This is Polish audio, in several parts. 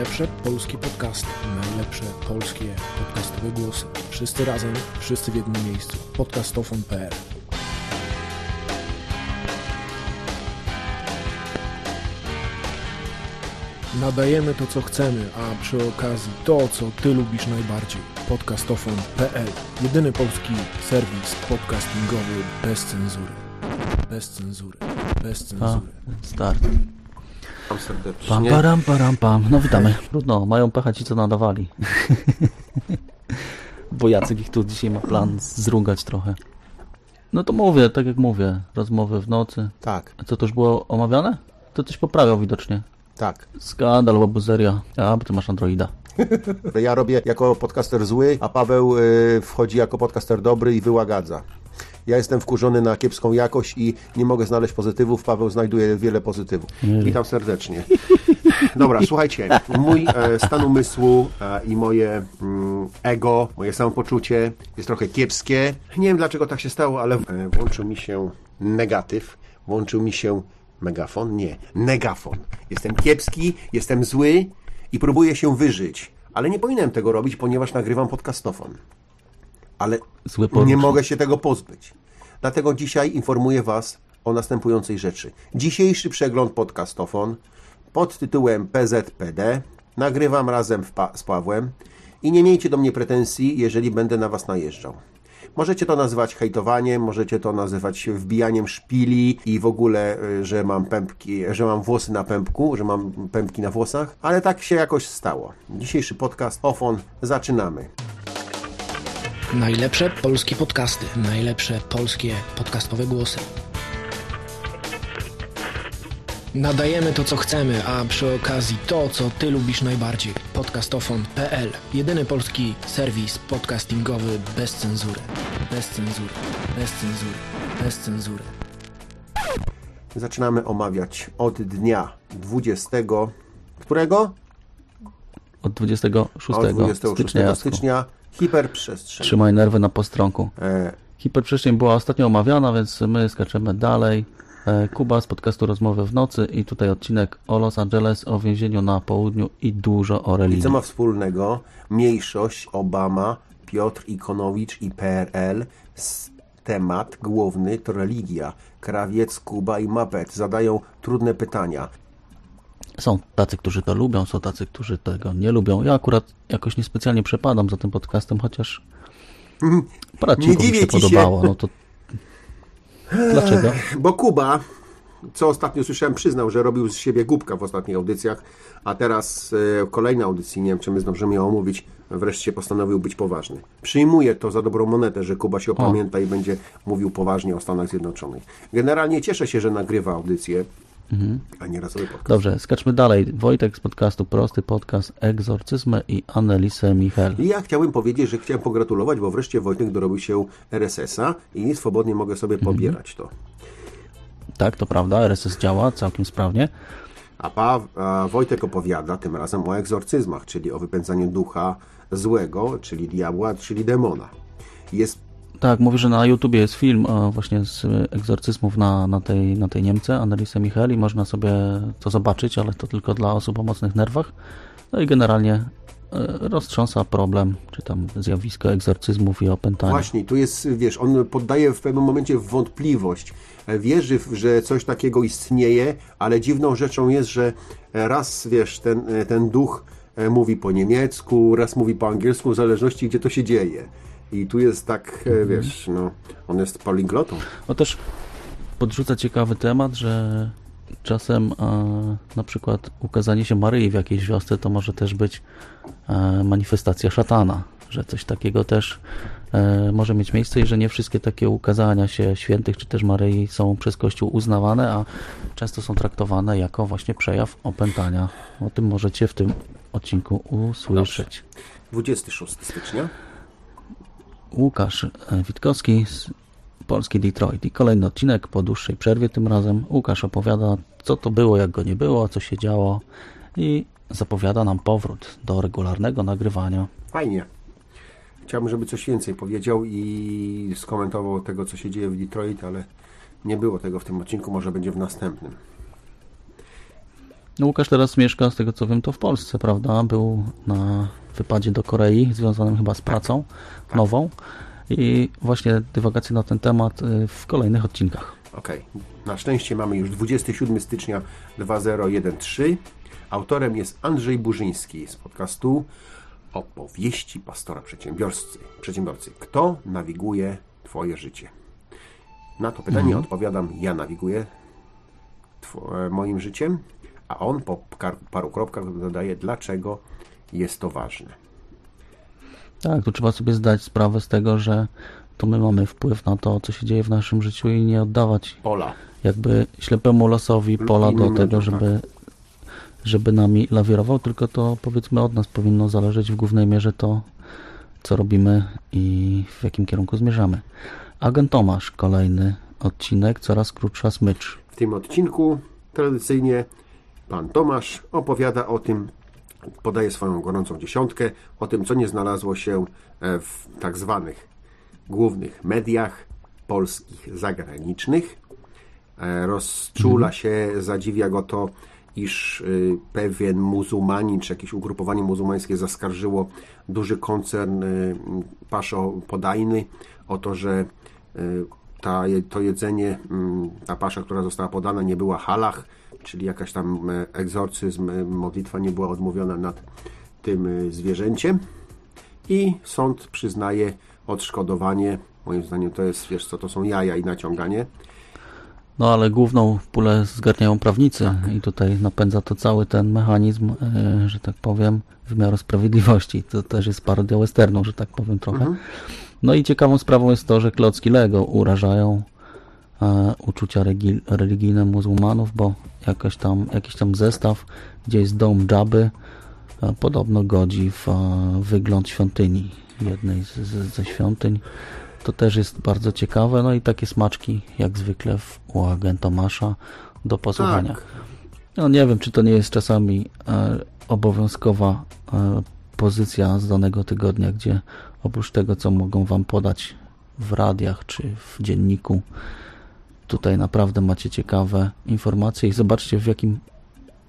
Najlepsze polskie podcasty, najlepsze polskie podcastowe głosy. Wszyscy razem, wszyscy w jednym miejscu. Podcastofon.pl Nadajemy to, co chcemy, a przy okazji to, co Ty lubisz najbardziej. Podcastofon.pl Jedyny polski serwis podcastingowy bez cenzury. Bez cenzury. Bez A, cenzury. start. Witam serdecznie. Pam, param, param, pam. No witamy. Trudno, mają pecha ci, co nadawali. Bo Jacek ich tu dzisiaj ma plan zrugać trochę. No to mówię, tak jak mówię, rozmowy w nocy. Tak, A co to już było omawiane? To coś poprawiał widocznie. tak. Skandal, łabuzeria. A, bo ty masz Androida. Ja robię jako podcaster zły, a Paweł y, wchodzi jako podcaster dobry i wyłagadza. Ja jestem wkurzony na kiepską jakość i nie mogę znaleźć pozytywów. Paweł znajduje wiele pozytywów. Witam serdecznie. Dobra, słuchajcie, mój e, stan umysłu e, i moje mm, ego, moje samopoczucie jest trochę kiepskie. Nie wiem dlaczego tak się stało, ale e, włączył mi się negatyw, włączył mi się megafon, nie, negafon. Jestem kiepski, jestem zły i próbuję się wyżyć. Ale nie powinienem tego robić, ponieważ nagrywam podcastofon. Ale nie mogę się tego pozbyć. Dlatego dzisiaj informuję Was o następującej rzeczy. Dzisiejszy przegląd podcastofon pod tytułem PZPD nagrywam razem pa- z Pawłem i nie miejcie do mnie pretensji, jeżeli będę na Was najeżdżał. Możecie to nazywać hejtowaniem, możecie to nazywać wbijaniem szpili i w ogóle, y, że mam pępki, że mam włosy na pępku, że mam pępki na włosach, ale tak się jakoś stało. Dzisiejszy podcast Ofon zaczynamy. Najlepsze polskie podcasty, najlepsze polskie podcastowe głosy. Nadajemy to, co chcemy, a przy okazji to, co Ty lubisz najbardziej. Podcastofon.pl Jedyny polski serwis podcastingowy bez cenzury. Bez cenzury. Bez cenzury. Bez cenzury. Zaczynamy omawiać od dnia 20. Którego? Od 26 Od 26 stycznia. Stycznia hiperprzestrzeń. Trzymaj nerwy na postronku. E, Hiperprzestrzeń była ostatnio omawiana, więc my skaczemy dalej. E, Kuba z podcastu Rozmowy w nocy i tutaj odcinek o Los Angeles, o więzieniu na południu i dużo o I religii. co ma wspólnego mniejszość, Obama, Piotr Ikonowicz i PRL? S- Temat główny to religia. Krawiec, Kuba i Mapet zadają trudne pytania. Są tacy, którzy to lubią, są tacy, którzy tego nie lubią. Ja akurat jakoś niespecjalnie przepadam za tym podcastem, chociaż parę Nie mi się ci się. podobało. No to dlaczego? Bo Kuba, co ostatnio słyszałem, przyznał, że robił z siebie głupka w ostatnich audycjach, a teraz e, w kolejnej audycji, nie wiem czy my zdążymy ją omówić, wreszcie postanowił być poważny. Przyjmuję to za dobrą monetę, że Kuba się opamięta i będzie mówił poważnie o Stanach Zjednoczonych. Generalnie cieszę się, że nagrywa audycję, a nie podcast. Dobrze, skaczmy dalej. Wojtek z podcastu Prosty Podcast, Egzorcyzmy i Annelise Michel. I ja chciałem powiedzieć, że chciałem pogratulować, bo wreszcie Wojtek dorobił się RSS-a i swobodnie mogę sobie pobierać to. Tak, to prawda, RSS działa całkiem sprawnie. A, pa, a Wojtek opowiada tym razem o egzorcyzmach, czyli o wypędzaniu ducha złego, czyli diabła, czyli demona. Jest Tak, mówi, że na YouTubie jest film e, właśnie z egzorcyzmów na, na, tej, na tej Niemce, Annelise Michel i można sobie to zobaczyć, ale to tylko dla osób o mocnych nerwach. No i generalnie e, roztrząsa problem, czy tam zjawisko egzorcyzmów i opętania. właśnie, tu jest, wiesz, on poddaje w pewnym momencie wątpliwość. E, Wierzy, że coś takiego istnieje, ale dziwną rzeczą jest, że raz, wiesz, ten, ten duch mówi po niemiecku, raz mówi po angielsku, w zależności gdzie to się dzieje. I tu jest tak, e, wiesz, no, on jest poliglotą. No też podrzuca ciekawy temat, że czasem e, na przykład ukazanie się Maryi w jakiejś wiosce to może też być e, manifestacja szatana, że coś takiego też e, może mieć miejsce i że nie wszystkie takie ukazania się świętych czy też Maryi są przez Kościół uznawane, a często są traktowane jako właśnie przejaw opętania. O tym możecie w tym odcinku usłyszeć. 26 stycznia. Łukasz e, Witkowski z Polski Detroit. I kolejny odcinek po dłuższej przerwie tym razem. Łukasz opowiada, co to było, jak go nie było, co się działo i zapowiada nam powrót do regularnego nagrywania. Fajnie. Chciałbym, żeby coś więcej powiedział i skomentował tego, co się dzieje w Detroit, ale nie było tego w tym odcinku, może będzie w następnym. No Łukasz teraz mieszka, z tego co wiem, to w Polsce, prawda? Był na wypadzie do Korei, związanym chyba z pracą nową. I właśnie dywagacje na ten temat y, w kolejnych odcinkach. Okej. Na szczęście mamy już 27 stycznia 2013. Autorem jest Andrzej Burzyński z podcastu Opowieści pastora przedsiębiorcy. przedsiębiorcy. Kto nawiguje Twoje życie? Na to pytanie odpowiadam, ja nawiguję e, moim życiem, a on po paru kropkach dodaje, dlaczego jest to ważne. Tak, tu trzeba sobie zdać sprawę z tego, że to my mamy wpływ na to, co się dzieje w naszym życiu i nie oddawać Pola. jakby ślepemu losowi pola do tego, ludziom, żeby, żeby nami lawirował, tylko to powiedzmy od nas powinno zależeć w głównej mierze to, co robimy i w jakim kierunku zmierzamy. Agent Tomasz, kolejny odcinek, coraz krótsza smycz. W tym odcinku tradycyjnie pan Tomasz opowiada o tym, podaje swoją gorącą dziesiątkę, o tym, co nie znalazło się e, w tak zwanych głównych mediach polskich zagranicznych. E, Rozczula się, zadziwia go to, iż y, pewien muzułmanin, czy jakieś ugrupowanie muzułmańskie zaskarżyło duży koncern y, paszo podajny o to, że y, ta, to jedzenie, mm, ta pasza, która została podana, nie była halach, czyli jakaś tam e, egzorcyzm, e, modlitwa nie była odmówiona nad tym e, zwierzęciem. I sąd przyznaje odszkodowanie. Moim zdaniem to jest, wiesz co, to są jaja i naciąganie. No ale główną pulę zgarniają prawnicy i tutaj napędza to cały ten mechanizm, że tak powiem, wymiaru sprawiedliwości. To też jest parodia westernu, że tak powiem trochę. No i ciekawą sprawą jest to, że klocki Lego urażają e, uczucia religijne muzułmanów, bo tam, jakiś tam zestaw, gdzie jest dom Dżaby, e, podobno godzi w e, wygląd świątyni, jednej z, z, ze świątyń. To też jest bardzo ciekawe, no i takie smaczki, jak zwykle w, u agenta Masza, do posłuchania. Tak. No nie wiem, czy to nie jest czasami obowiązkowa pozycja z danego tygodnia, gdzie oprócz tego, co mogą Wam podać w radiach czy w dzienniku, tutaj naprawdę macie ciekawe informacje i zobaczcie w jakim,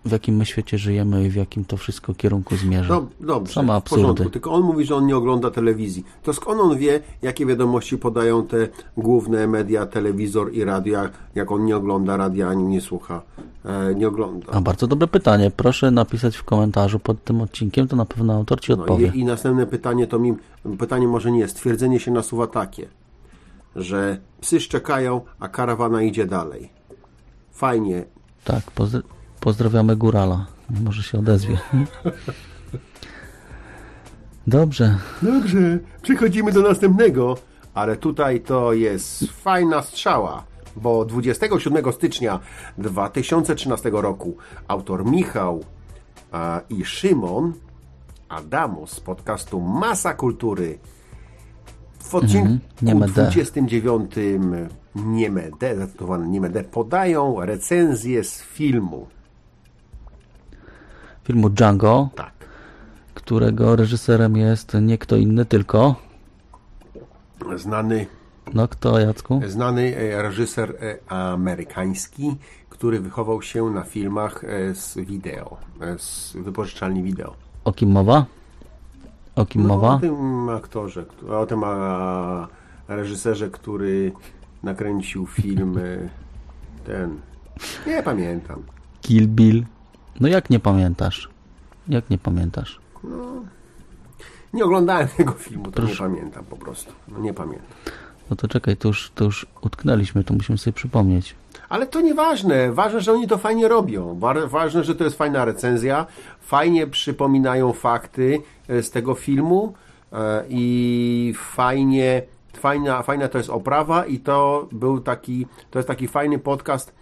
w jakim my świecie żyjemy i w jakim to wszystko kierunku zmierza. No, dobrze, w absurdy. porządku. Tylko on mówi, że on nie ogląda telewizji. To skąd on wie, jakie wiadomości podają te główne media, telewizor i radio, jak on nie ogląda radia ani nie słucha? E, nie ogląda. A bardzo dobre pytanie. Proszę napisać w komentarzu pod tym odcinkiem, to na pewno autor Ci No odpowie. i, I następne pytanie to mi, pytanie może nie, stwierdzenie się nasuwa takie, że psy szczekają, a karawana idzie dalej. Fajnie. Tak, pozdr- pozdrawiamy Górala. Może się odezwie. Dobrze. Dobrze, przechodzimy do następnego, ale tutaj to jest fajna strzała, bo 27 stycznia 2013 roku autor Michał a, i Szymon Adamus z podcastu Masa Kultury w odcinku D. 29 Nieme D, zatytułowany Nieme D, podają recenzję z filmu. Filmu Django, Tak. którego reżyserem jest nie kto inny, tylko... Znany No kto, Jacku? Znany e, reżyser e, amerykański, który wychował się na filmach e, z wideo, z wypożyczalni wideo. O kim mowa? O kim No, mowa? o tym aktorze, o tym a, reżyserze, który nakręcił film e, ten. Nie pamiętam. Kill Bill. No jak nie pamiętasz? Jak nie pamiętasz? Nie oglądałem tego filmu, to Proszę. nie pamiętam po prostu. No, nie pamiętam. No to czekaj, to już, to już utknęliśmy, to musimy sobie przypomnieć. Ale to nieważne. Ważne, że oni to fajnie robią. Wa- Ważne, że to jest fajna recenzja. Fajnie przypominają fakty e, z tego filmu e, i fajnie, fajna, fajna to jest oprawa i to był taki, to jest taki fajny podcast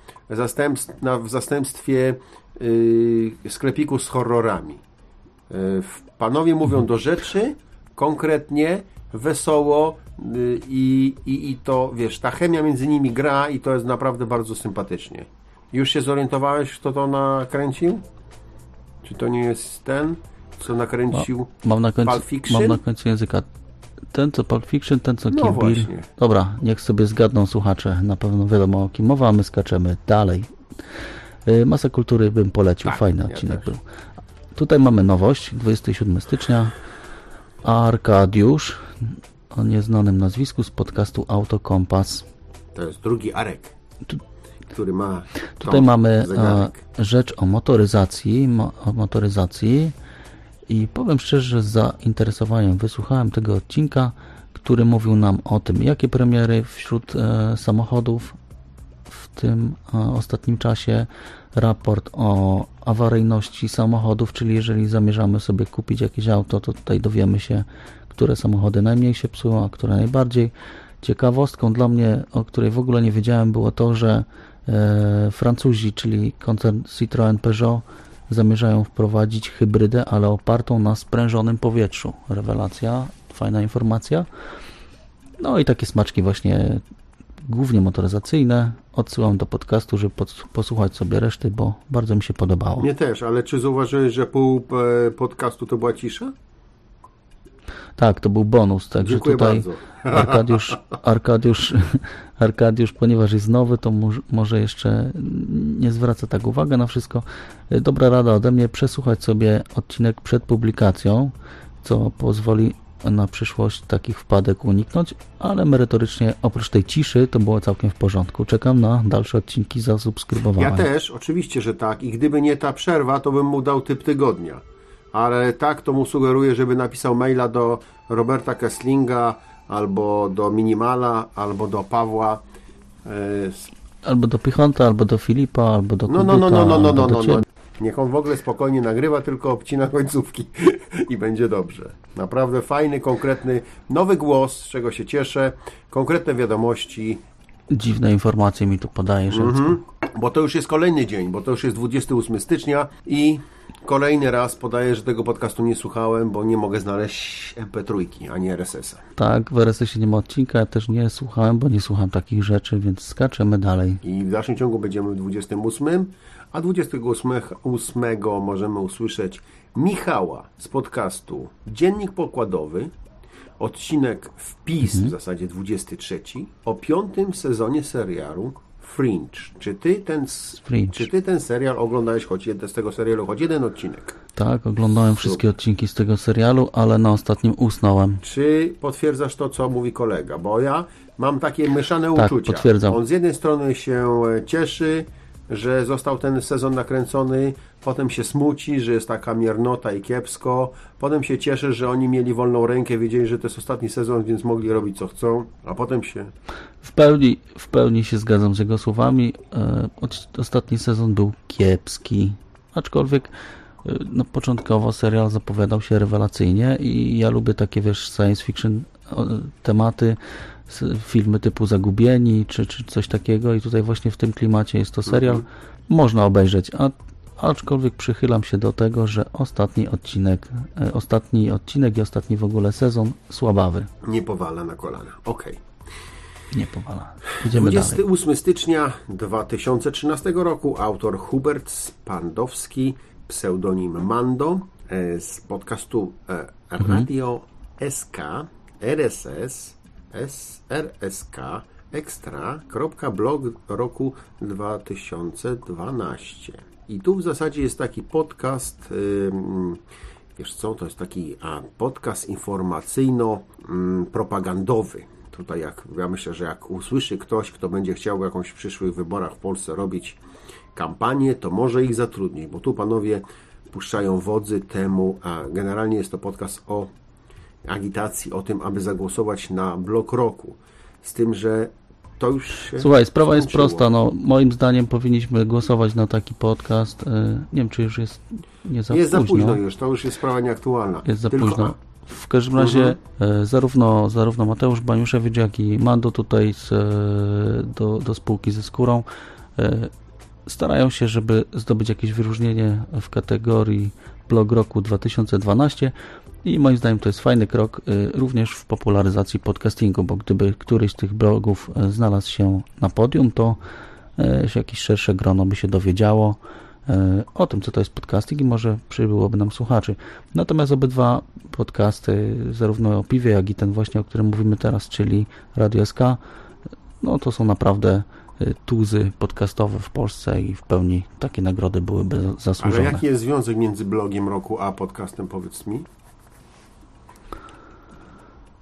w zastępstwie y, sklepiku z horrorami. W- Panowie mówią do rzeczy, konkretnie, wesoło i, i, i to, wiesz, ta chemia między nimi gra i to jest naprawdę bardzo sympatycznie. Już się zorientowałeś, kto to nakręcił? Czy to nie jest ten, co nakręcił Mam na końcu, Pulp Fiction? mam na końcu języka ten co Pulp Fiction, ten co No Kill Bill. właśnie. Dobra, niech sobie zgadną słuchacze. Na pewno wiadomo o kim mowa, a my skaczemy dalej. Y, Masa Kultury bym polecił, Tak, fajny ja odcinek też. był. Tutaj mamy nowość, 27 stycznia. Arkadiusz, o nieznanym nazwisku z podcastu Autokompas. To jest drugi Arek, który ma Tutaj mamy e, zegarek. rzecz o motoryzacji, mo, o motoryzacji i powiem szczerze, że z zainteresowaniem wysłuchałem tego odcinka, który mówił nam o tym, jakie premiery wśród e, samochodów w tym e, ostatnim czasie, raport o awaryjności samochodów, czyli jeżeli zamierzamy sobie kupić jakieś auto, to tutaj dowiemy się, które samochody najmniej się psują, a które najbardziej. Ciekawostką dla mnie, o której w ogóle nie wiedziałem, było to, że e, Francuzi, czyli koncern Citroën Peugeot, zamierzają wprowadzić hybrydę, ale opartą na sprężonym powietrzu. Rewelacja, fajna informacja. No i takie smaczki właśnie głównie motoryzacyjne. Odsyłam do podcastu, żeby posłuchać sobie reszty, bo bardzo mi się podobało. Mnie też, ale czy zauważyłeś, że pół e, podcastu to była cisza? Tak, to był bonus, także Dziękuję tutaj bardzo. Arkadiusz, Arkadiusz, Arkadiusz, ponieważ jest nowy, to może- jeszcze nie zwraca tak uwagi na wszystko. Dobra rada ode mnie, przesłuchać sobie odcinek przed publikacją, co pozwoli na przyszłość takich wpadek uniknąć, ale merytorycznie oprócz tej ciszy to było całkiem w porządku. Czekam na dalsze odcinki zasubskrybowania. Ja też, oczywiście, że tak. I gdyby nie ta przerwa, to bym mu dał typ tygodnia. Ale tak, to mu sugeruję, żeby napisał maila do Roberta Kesslinga, albo do Minimala, albo do Pawła. e, Albo do Pichonta, albo do Filipa, albo do No, no, no, Kubuta, no, no, no, no, no, no. ciebie. Niech on w ogóle spokojnie nagrywa, tylko obcina końcówki i będzie dobrze. Naprawdę fajny, konkretny, nowy głos, z czego się cieszę, konkretne wiadomości, Dziwne informacje mi tu podajesz. Mhm. Bo to już jest kolejny dzień, bo to już jest 28 stycznia i kolejny raz podaję, że tego podcastu nie słuchałem, bo nie mogę znaleźć MP3 ani RSS-a. Tak, w RSS-ie nie ma odcinka, ja też nie słuchałem, bo nie słucham takich rzeczy, więc skaczemy dalej. I w dalszym ciągu będziemy w 28, a 28 ósmego możemy usłyszeć Michała z podcastu Dziennik Pokładowy, odcinek wpis w zasadzie 23 o piątym sezonie serialu Fringe. Czy ty ten, Fringe. Czy ty ten serial oglądałeś choć jeden, z tego serialu choć jeden odcinek? Tak, oglądałem wszystkie odcinki z tego serialu, ale na ostatnim usnąłem. Czy potwierdzasz to, co mówi kolega? Bo ja mam takie mieszane Tak, uczucia. potwierdzam. On z jednej strony się cieszy, że został ten sezon nakręcony, potem się smuci, że jest taka miernota i kiepsko, potem się cieszy, że oni mieli wolną rękę, wiedzieli, że to jest ostatni sezon, więc mogli robić co chcą, a potem się... W pełni, w pełni się zgadzam z jego słowami. E, Ostatni sezon był kiepski, aczkolwiek e, no, początkowo serial zapowiadał się rewelacyjnie i ja lubię takie, wiesz, science fiction tematy, filmy typu Zagubieni czy, czy coś takiego i tutaj właśnie w tym klimacie jest to serial. Można obejrzeć, a aczkolwiek przychylam się do tego, że ostatni odcinek, e, ostatni odcinek i ostatni w ogóle sezon słabawy. Nie powala na kolana. Okej. Nie powala. Idziemy dalej. 28 stycznia 2013 roku autor Hubert Spandowski, pseudonim Mando, e, z podcastu e, Radio SK, RSS, SRSK, Extra.blog roku 2012. I tu w zasadzie jest taki podcast, wiesz co, to jest taki podcast informacyjno-propagandowy. Tutaj jak, ja myślę, że jak usłyszy ktoś, kto będzie chciał w jakąś przyszłych wyborach w Polsce robić kampanię, to może ich zatrudnić, bo tu panowie puszczają wodzy temu, a generalnie jest to podcast o agitacji, o tym, aby zagłosować na blok roku. Z tym, że to już się Słuchaj, sprawa jest skończyło. prosta. No, moim zdaniem powinniśmy głosować na taki podcast. E, Nie wiem, czy już jest nie za jest późno. za późno już, to już jest sprawa nieaktualna. Jest za Tylko- późno. W każdym razie Mhm. e, zarówno, zarówno Mateusz Baniuszewicz, jak i Mando tutaj z, e, do, do spółki ze skórą starają się, żeby zdobyć jakieś wyróżnienie w kategorii blog roku 2012 i moim zdaniem to jest fajny krok e, również w popularyzacji podcastingu, bo gdyby któryś z tych blogów e, znalazł się na podium, to e, jakieś szersze grono by się dowiedziało o tym, co to jest podcasting i może przybyłoby nam słuchaczy. Natomiast obydwa podcasty, zarówno o piwie, jak i ten właśnie, o którym mówimy teraz, czyli Radio SK, no to są naprawdę y, tuzy podcastowe w Polsce i w pełni takie nagrody byłyby Ale zasłużone. jaki jest związek między blogiem roku a podcastem, powiedz mi?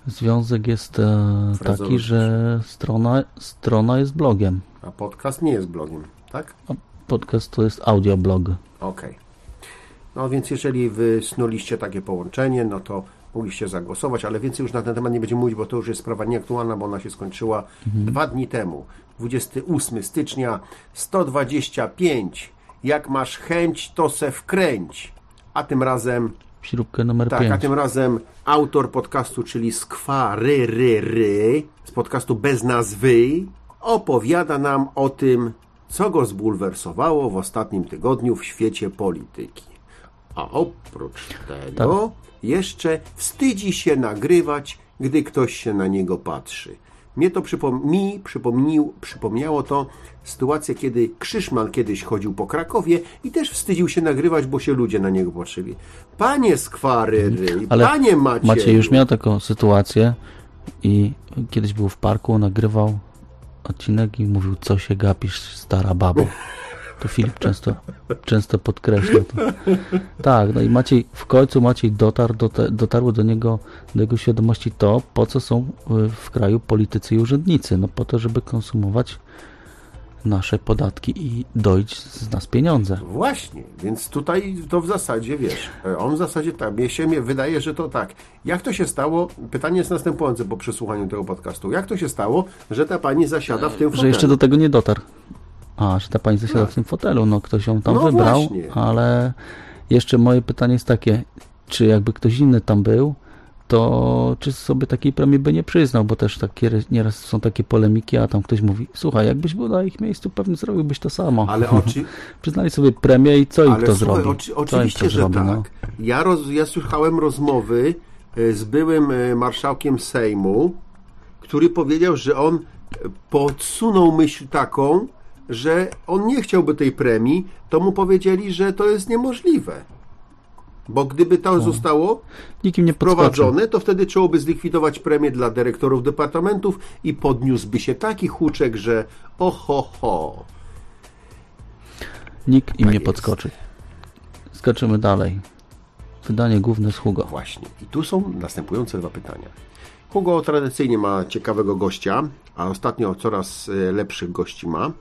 Związek jest e, taki, że strona, strona jest blogiem. A podcast nie jest blogiem, tak? Podcast to jest audioblog. Okej. No więc jeżeli wysnuliście takie połączenie, no to mogliście zagłosować, ale więcej już na ten temat nie będziemy mówić, bo to już jest sprawa nieaktualna, bo ona się skończyła dwa dni temu. 28 stycznia 125. Jak masz chęć, to se wkręć. A tym razem Śrubkę numer tak, 5. a tym razem autor podcastu, czyli ry, ry, z podcastu Bez Nazwy, opowiada nam o tym, co go zbulwersowało w ostatnim tygodniu w świecie polityki. A oprócz tego jeszcze wstydzi się nagrywać, gdy ktoś się na niego patrzy. Mnie to przypom- mi przypomnił, przypomniało to sytuację, kiedy Krzyszman kiedyś chodził po Krakowie i też wstydził się nagrywać, bo się ludzie na niego patrzyli. Panie Skwary, ry, Ale panie Macieju, Maciej już miał taką sytuację i kiedyś był w parku, nagrywał odcinek i mówił, co się gapisz, stara babo. To Filip często, często podkreśla to. Tak, no i Maciej, w końcu Maciej dotarł dotarło do niego, do jego świadomości to, po co są y, w kraju politycy i urzędnicy. No po to, żeby konsumować nasze podatki i dojść z nas pieniądze. Właśnie, więc tutaj to w zasadzie, wiesz, e, on w zasadzie tak, mnie się mnie wydaje, że to tak. Jak to się stało, pytanie jest następujące po przesłuchaniu tego podcastu, jak to się stało, że ta pani zasiada w tym? Że jeszcze do tego nie dotarł. A, że ta pani zasiada w tym fotelu, no ktoś ją tam No wybrał, właśnie. ale jeszcze moje pytanie jest takie, czy jakby ktoś inny tam był, to czy sobie takiej premii by nie przyznał, bo też takie, nieraz są takie polemiki, a tam ktoś mówi, słuchaj, jakbyś był na ich miejscu, pewnie zrobiłbyś to samo. Ale oczy, Przyznali sobie premię i co im ale to słuchaj, zrobi? oczy, oczywiście, to że zrobi, tak. no? Ja, roz, ja słuchałem rozmowy e, z byłym e, marszałkiem Sejmu, który powiedział, że on e, podsunął myśl taką, że on nie chciałby tej premii, to mu powiedzieli, że to jest niemożliwe. Bo gdyby to zostało Nikim nie podskoczy. wprowadzone, to wtedy trzeba by zlikwidować premię dla dyrektorów departamentów i podniósłby się taki huczek, że oho ho. Nikt im Tak nie jest. podskoczy. Skoczymy dalej. Wydanie główne z Hugo. Właśnie. I tu są następujące dwa pytania. Hugo tradycyjnie ma ciekawego gościa, a ostatnio coraz e, lepszych gości ma.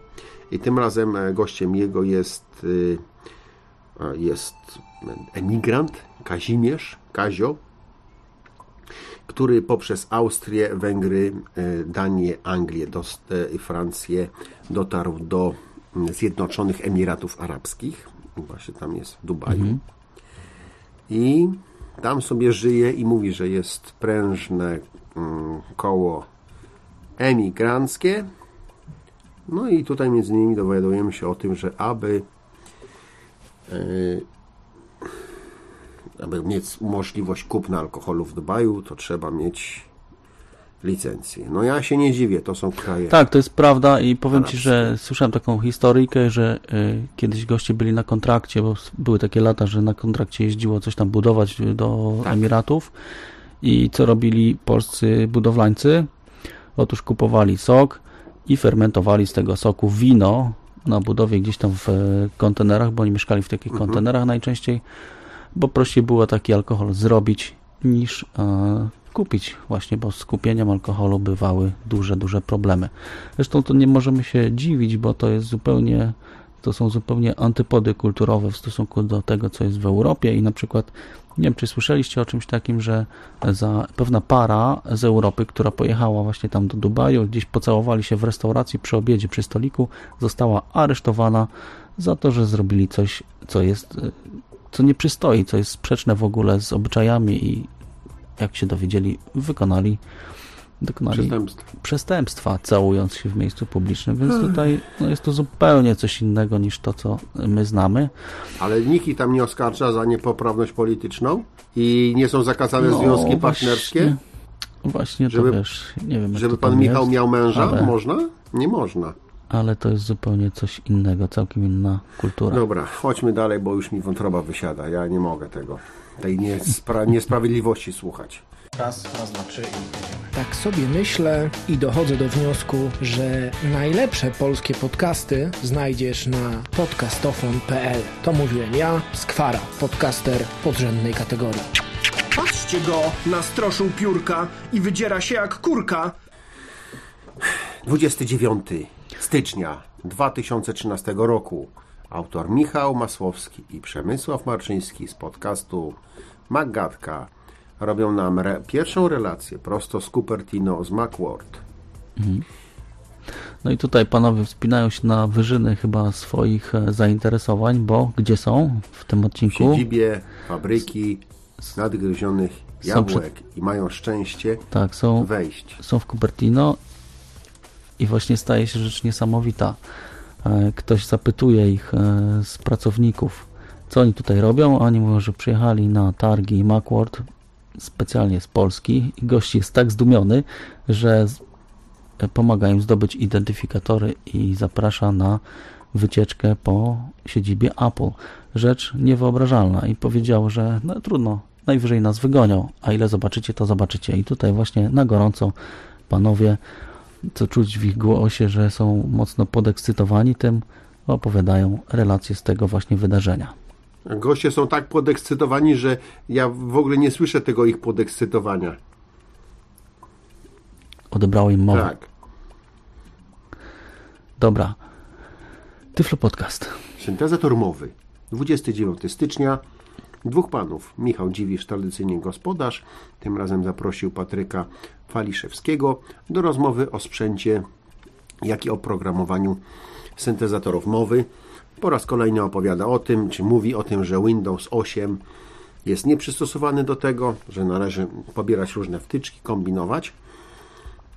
I tym razem e, gościem jego jest, e, jest emigrant Kazimierz, Kazio, który poprzez Austrię, Węgry, e, Danię, Anglię i Francję dotarł do Zjednoczonych Emiratów Arabskich. Właśnie tam jest w Dubaju. I tam sobie żyje i mówi, że jest prężne koło emigranckie. No i tutaj między innymi dowiadujemy się o tym, że aby e, aby mieć możliwość kupna alkoholu w Dubaju, to trzeba mieć licencję. No ja się nie dziwię, to są kraje. Tak, to jest prawda i powiem Ci, że słyszałem taką historyjkę, że y, kiedyś goście byli na kontrakcie, bo były takie lata, że na kontrakcie jeździło coś tam budować do Tak. Emiratów i co robili polscy budowlańcy? Otóż kupowali sok i fermentowali z tego soku wino na budowie gdzieś tam w e, kontenerach, bo oni mieszkali w takich Mhm. kontenerach najczęściej, bo prościej było taki alkohol zrobić niż e, kupić właśnie, bo z kupieniem alkoholu bywały duże, duże problemy. Zresztą to nie możemy się dziwić, bo to jest zupełnie, to są zupełnie antypody kulturowe w stosunku do tego, co jest w Europie i na przykład, nie wiem, czy słyszeliście o czymś takim, że za pewna para z Europy, która pojechała właśnie tam do Dubaju, gdzieś pocałowali się w restauracji przy obiedzie, przy stoliku, została aresztowana za to, że zrobili coś, co jest, y, co nie przystoi, co jest sprzeczne w ogóle z obyczajami i jak się dowiedzieli, wykonali dokonali Przestępstw. przestępstwa, całując się w miejscu publicznym, więc tutaj no, jest to zupełnie coś innego niż to, co my znamy. Ale nikt ich tam nie oskarża za niepoprawność polityczną i nie są zakazane No, związki właśnie- partnerskie. Właśnie Żeby- to wiesz, nie wiem Żeby pan Michał jest, miał męża? ale- Można? Nie można. ale to jest zupełnie coś innego, całkiem inna kultura. Dobra, chodźmy dalej, bo już mi wątroba wysiada. Ja nie mogę tego, tej niespra niesprawiedliwości słuchać. Raz, raz, dwa, trzy i jedziemy. Tak sobie myślę i dochodzę do wniosku, że najlepsze polskie podcasty znajdziesz na podcastofon.pl. To mówiłem ja, Skwara, podcaster podrzędnej kategorii. Patrzcie go, nastroszył piórka i wydziera się jak kurka. 29 stycznia 2013 roku. Autor Michał Masłowski i Przemysław Marczyński z podcastu Maggatka robią nam re pierwszą relację prosto z Cupertino z Macworld. No i tutaj panowie wspinają się na wyżyny chyba swoich e, zainteresowań, bo gdzie są w tym W odcinku? siedzibie fabryki nadgryzionych jabłek i mają szczęście Tak, są, wejść. są w Cupertino i właśnie staje się rzecz niesamowita. E, Ktoś zapytuje ich e, z pracowników, co oni tutaj robią, a oni mówią, że przyjechali na targi Macworld specjalnie z Polski i gość jest tak zdumiony, że pomaga im zdobyć identyfikatory i zaprasza na wycieczkę po siedzibie Apple. Rzecz niewyobrażalna i powiedział, że no trudno, najwyżej nas wygonią, a ile zobaczycie, to zobaczycie. I tutaj właśnie na gorąco panowie, co czuć w ich głosie, że są mocno podekscytowani tym, opowiadają relacje z tego właśnie wydarzenia. Goście są tak podekscytowani, że ja w ogóle nie słyszę tego ich podekscytowania. Odebrało im mowę. Tak. Dobra. Tyflo Podcast. Syntezator mowy. 29 stycznia. Dwóch panów. Michał Dziwisz, tradycyjnie gospodarz. Tym razem zaprosił Patryka Faliszewskiego do rozmowy o sprzęcie, jak i o programowaniu syntezatorów mowy. Po raz kolejny opowiada o tym, czy mówi o tym, że Windows 8 jest nieprzystosowany do tego, że należy pobierać różne wtyczki, kombinować.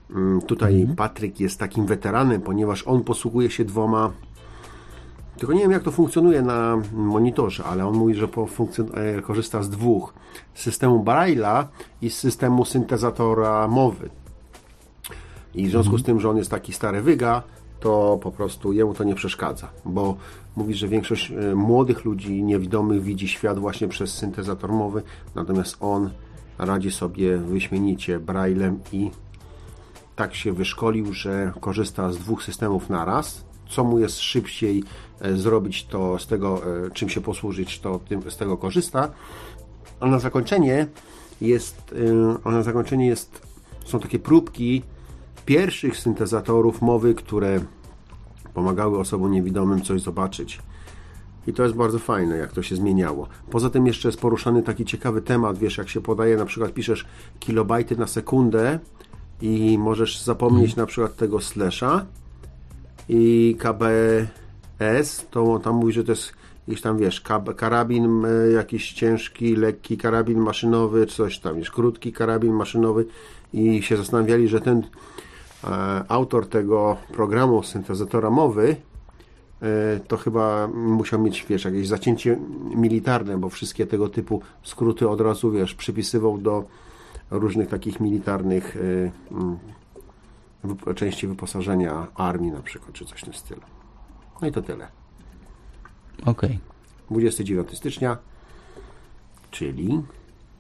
Mm, Tutaj Patryk jest takim weteranem, ponieważ on posługuje się dwoma tylko nie wiem, jak to funkcjonuje na monitorze, ale on mówi, że e, korzysta z dwóch: z systemu Braille'a i z systemu syntezatora mowy. I w związku z tym, że on jest taki stary wyga, to po prostu jemu to nie przeszkadza, bo mówi, że większość e, młodych ludzi niewidomych widzi świat właśnie przez syntezator mowy, natomiast on radzi sobie wyśmienicie Braillem i tak się wyszkolił, że korzysta z dwóch systemów na raz. Co mu jest szybciej e, zrobić, to z tego, e, czym się posłużyć, to tym, z tego korzysta. A na zakończenie jest, a na zakończenie jest, są takie próbki pierwszych syntezatorów mowy, które pomagały osobom niewidomym coś zobaczyć. I to jest bardzo fajne, jak to się zmieniało. Poza tym jeszcze jest poruszany taki ciekawy temat, wiesz, jak się podaje, na przykład piszesz kilobajty na sekundę i możesz zapomnieć na przykład tego slasha i KBS, to tam mówi, że to jest jakiś tam, wiesz, karabin e, jakiś ciężki, lekki karabin maszynowy, coś tam, wiesz, krótki karabin maszynowy i się zastanawiali, że ten autor tego programu syntezatora mowy e, to chyba musiał mieć, wiesz, jakieś zacięcie militarne, bo wszystkie tego typu skróty od razu, wiesz, przypisywał do różnych takich militarnych e, mm, części wyposażenia armii na przykład, czy coś w tym stylu. No i to tyle. Okej. 29 stycznia, czyli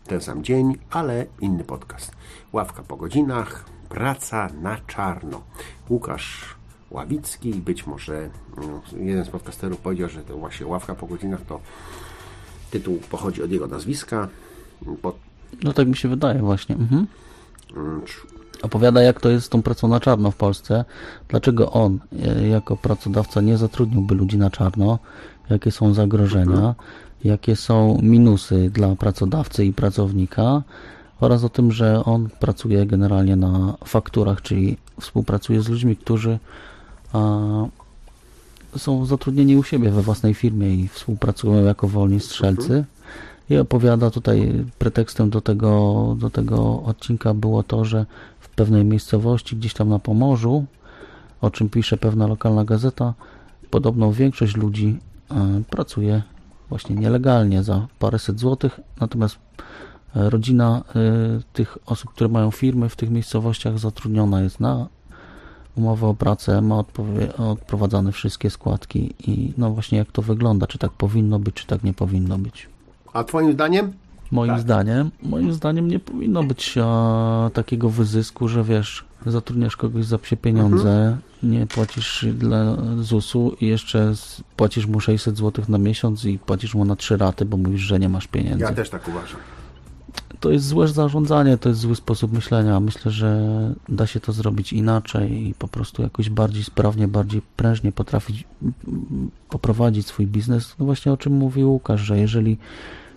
ten sam dzień, ale inny podcast. Ławka po godzinach, praca na czarno. Łukasz Ławicki, być może no, jeden z podcasterów powiedział, że to właśnie Ławka po godzinach to tytuł pochodzi od jego nazwiska. Pod, No tak mi się wydaje właśnie. Mhm. mm, Opowiada, jak to jest z tą pracą na czarno w Polsce, dlaczego on e, jako pracodawca nie zatrudniłby ludzi na czarno, jakie są zagrożenia, jakie są minusy dla pracodawcy i pracownika oraz o tym, że on pracuje generalnie na fakturach, czyli współpracuje z ludźmi, którzy a, są zatrudnieni u siebie we własnej firmie i współpracują jako wolni strzelcy. I opowiada tutaj, pretekstem do tego, do tego odcinka było to, że w pewnej miejscowości, gdzieś tam na Pomorzu, o czym pisze pewna lokalna gazeta, podobno większość ludzi pracuje właśnie nielegalnie za paręset złotych, natomiast rodzina e, tych osób, które mają firmy w tych miejscowościach zatrudniona jest na umowę o pracę, ma odprowadzane wszystkie składki i no właśnie jak to wygląda, czy tak powinno być, czy tak nie powinno być. A twoim zdaniem? Moim zdaniem, moim zdaniem nie powinno być e, takiego wyzysku, że wiesz, zatrudniasz kogoś za psie pieniądze, nie płacisz dla ZUS-u i jeszcze płacisz mu 600 zł na miesiąc i płacisz mu na trzy raty, bo mówisz, że nie masz pieniędzy. Ja też tak uważam. To jest złe zarządzanie, to jest zły sposób myślenia. Myślę, że da się to zrobić inaczej i po prostu jakoś bardziej sprawnie, bardziej prężnie potrafić poprowadzić swój biznes. No właśnie o czym mówił Łukasz, że jeżeli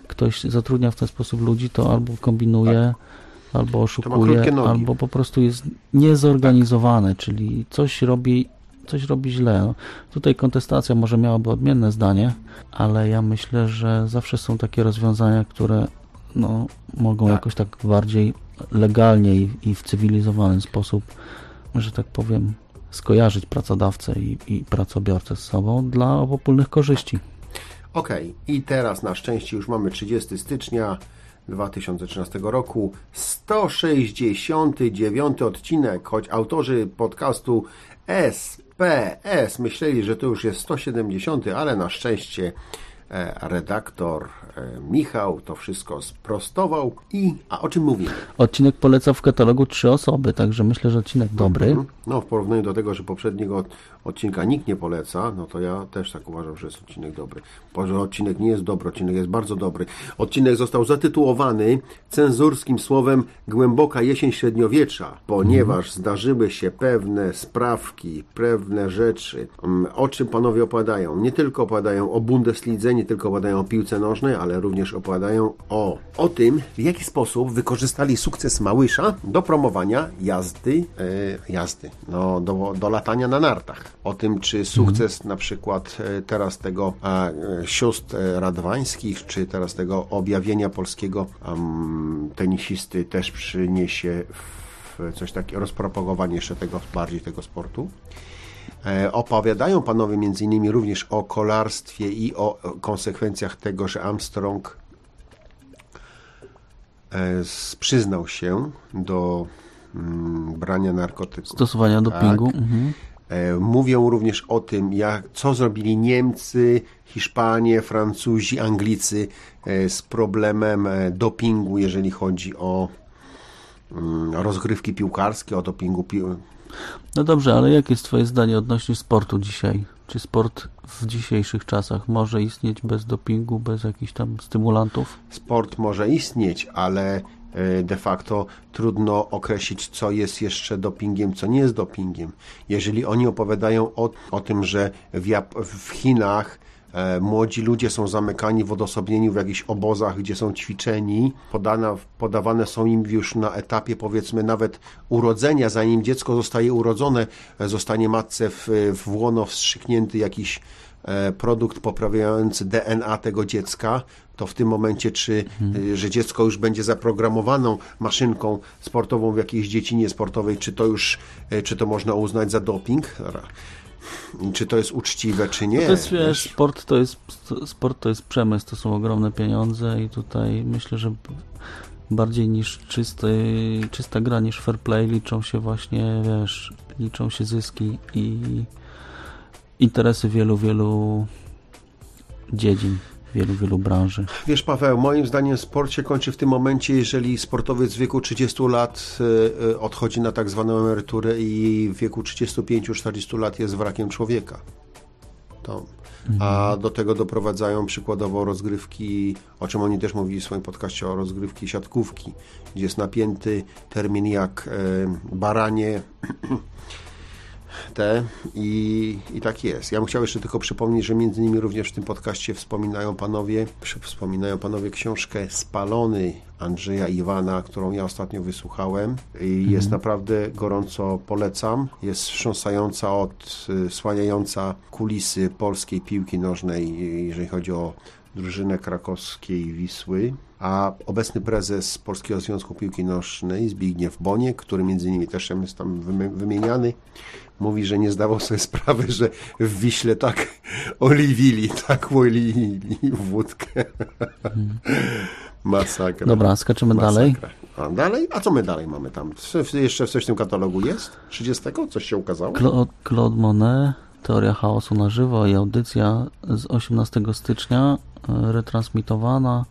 ktoś zatrudnia w ten sposób ludzi, to albo kombinuje, albo oszukuje, albo po prostu jest niezorganizowany, czyli coś robi coś robi źle. No, Tutaj kontestacja może miałaby odmienne zdanie, ale ja myślę, że zawsze są takie rozwiązania, które no, mogą Tak. jakoś tak bardziej legalnie i, i w cywilizowany sposób, że tak powiem, skojarzyć pracodawcę i, i pracobiorcę z sobą dla obopólnych korzyści. Okej, i teraz na szczęście już mamy 30 stycznia 2013 roku, 169 odcinek, choć autorzy podcastu SPS myśleli, że to już jest 170, ale na szczęście redaktor e, Michał to wszystko sprostował i, a o czym mówimy? Odcinek poleca w katalogu trzy osoby, także myślę, że odcinek dobry. No, w porównaniu do tego, że poprzedniego od- odcinka nikt nie poleca, no to ja też tak uważam, że jest odcinek dobry. Bo że odcinek nie jest dobry, odcinek jest bardzo dobry. Odcinek został zatytułowany cenzurskim słowem Głęboka jesień średniowiecza, ponieważ zdarzyły się pewne sprawki, pewne rzeczy, mm, o czym panowie opowiadają. Nie tylko opowiadają o Bundeslidze, nie tylko opowiadają o piłce nożnej, ale również opowiadają o, o tym, w jaki sposób wykorzystali sukces Małysza do promowania jazdy, e, jazdy, no, do, do latania na nartach. O tym, czy sukces na przykład e, teraz tego e, e, sióstr e, radwańskich, czy teraz tego objawienia polskiego em, tenisisty też przyniesie w coś takiego, rozpropagowanie jeszcze tego, bardziej tego sportu. E, Opowiadają panowie między innymi również o kolarstwie i o konsekwencjach tego, że Armstrong e, przyznał się do mm, brania narkotyków. Stosowania dopingu. Mhm. E, Mówią również o tym, jak, co zrobili Niemcy, Hiszpanie, Francuzi, Anglicy z problemem dopingu, jeżeli chodzi o mm, rozgrywki piłkarskie, o dopingu pił. No dobrze, ale jakie jest Twoje zdanie odnośnie sportu dzisiaj? Czy sport w dzisiejszych czasach może istnieć bez dopingu, bez jakichś tam stymulantów? Sport może istnieć, ale e, de facto trudno określić, co jest jeszcze dopingiem, co nie jest dopingiem. Jeżeli oni opowiadają o, o tym, że w, Jap- w Chinach młodzi ludzie są zamykani w odosobnieniu w jakichś obozach, gdzie są ćwiczeni, podana, podawane są im już na etapie powiedzmy nawet urodzenia, zanim dziecko zostaje urodzone, e, zostanie matce w, w łono wstrzyknięty jakiś e, produkt poprawiający DNA tego dziecka, to w tym momencie, czy y, że dziecko już będzie zaprogramowaną maszynką sportową w jakiejś dziedzinie sportowej, czy to już, czy to można uznać za doping? Czy to jest uczciwe, czy nie? No to jest, wiesz, sport to jest, sport to jest przemysł, to są ogromne pieniądze i tutaj myślę, że bardziej niż czysty, czysta gra, niż fair play liczą się właśnie, wiesz, liczą się zyski i interesy wielu, wielu dziedzin, wielu, wielu branży. Wiesz, Paweł, moim zdaniem sport się kończy w tym momencie, jeżeli sportowiec w wieku 30 lat y, y, odchodzi na tak zwaną emeryturę i w wieku 35-40 lat jest wrakiem człowieka. To. A do tego doprowadzają przykładowo rozgrywki, o czym oni też mówili w swoim podcaście, o rozgrywki siatkówki, gdzie jest napięty termin jak e, baranie, te i, i tak jest. Ja bym chciał jeszcze tylko przypomnieć, że między innymi również w tym podcaście wspominają panowie, wspominają panowie książkę Spalony Andrzeja Iwana, którą ja ostatnio wysłuchałem. I Jest naprawdę gorąco polecam. Jest wstrząsająca, odsłaniająca kulisy polskiej piłki nożnej, jeżeli chodzi o drużynę krakowskiej Wisły, a obecny prezes Polskiego Związku Piłki Nożnej Zbigniew Boniek, który między innymi też jest tam wymieniany, mówi, że nie zdawał sobie sprawy, że w Wiśle tak oliwili, tak łolili wódkę. Masakra. Dobra, skaczymy Masakra. dalej. A dalej? A co my dalej mamy tam? Jeszcze coś w tym katalogu jest? 30? Coś się ukazało? Cla- Claude Monet, Teoria chaosu na żywo i audycja z 18 stycznia e, retransmitowana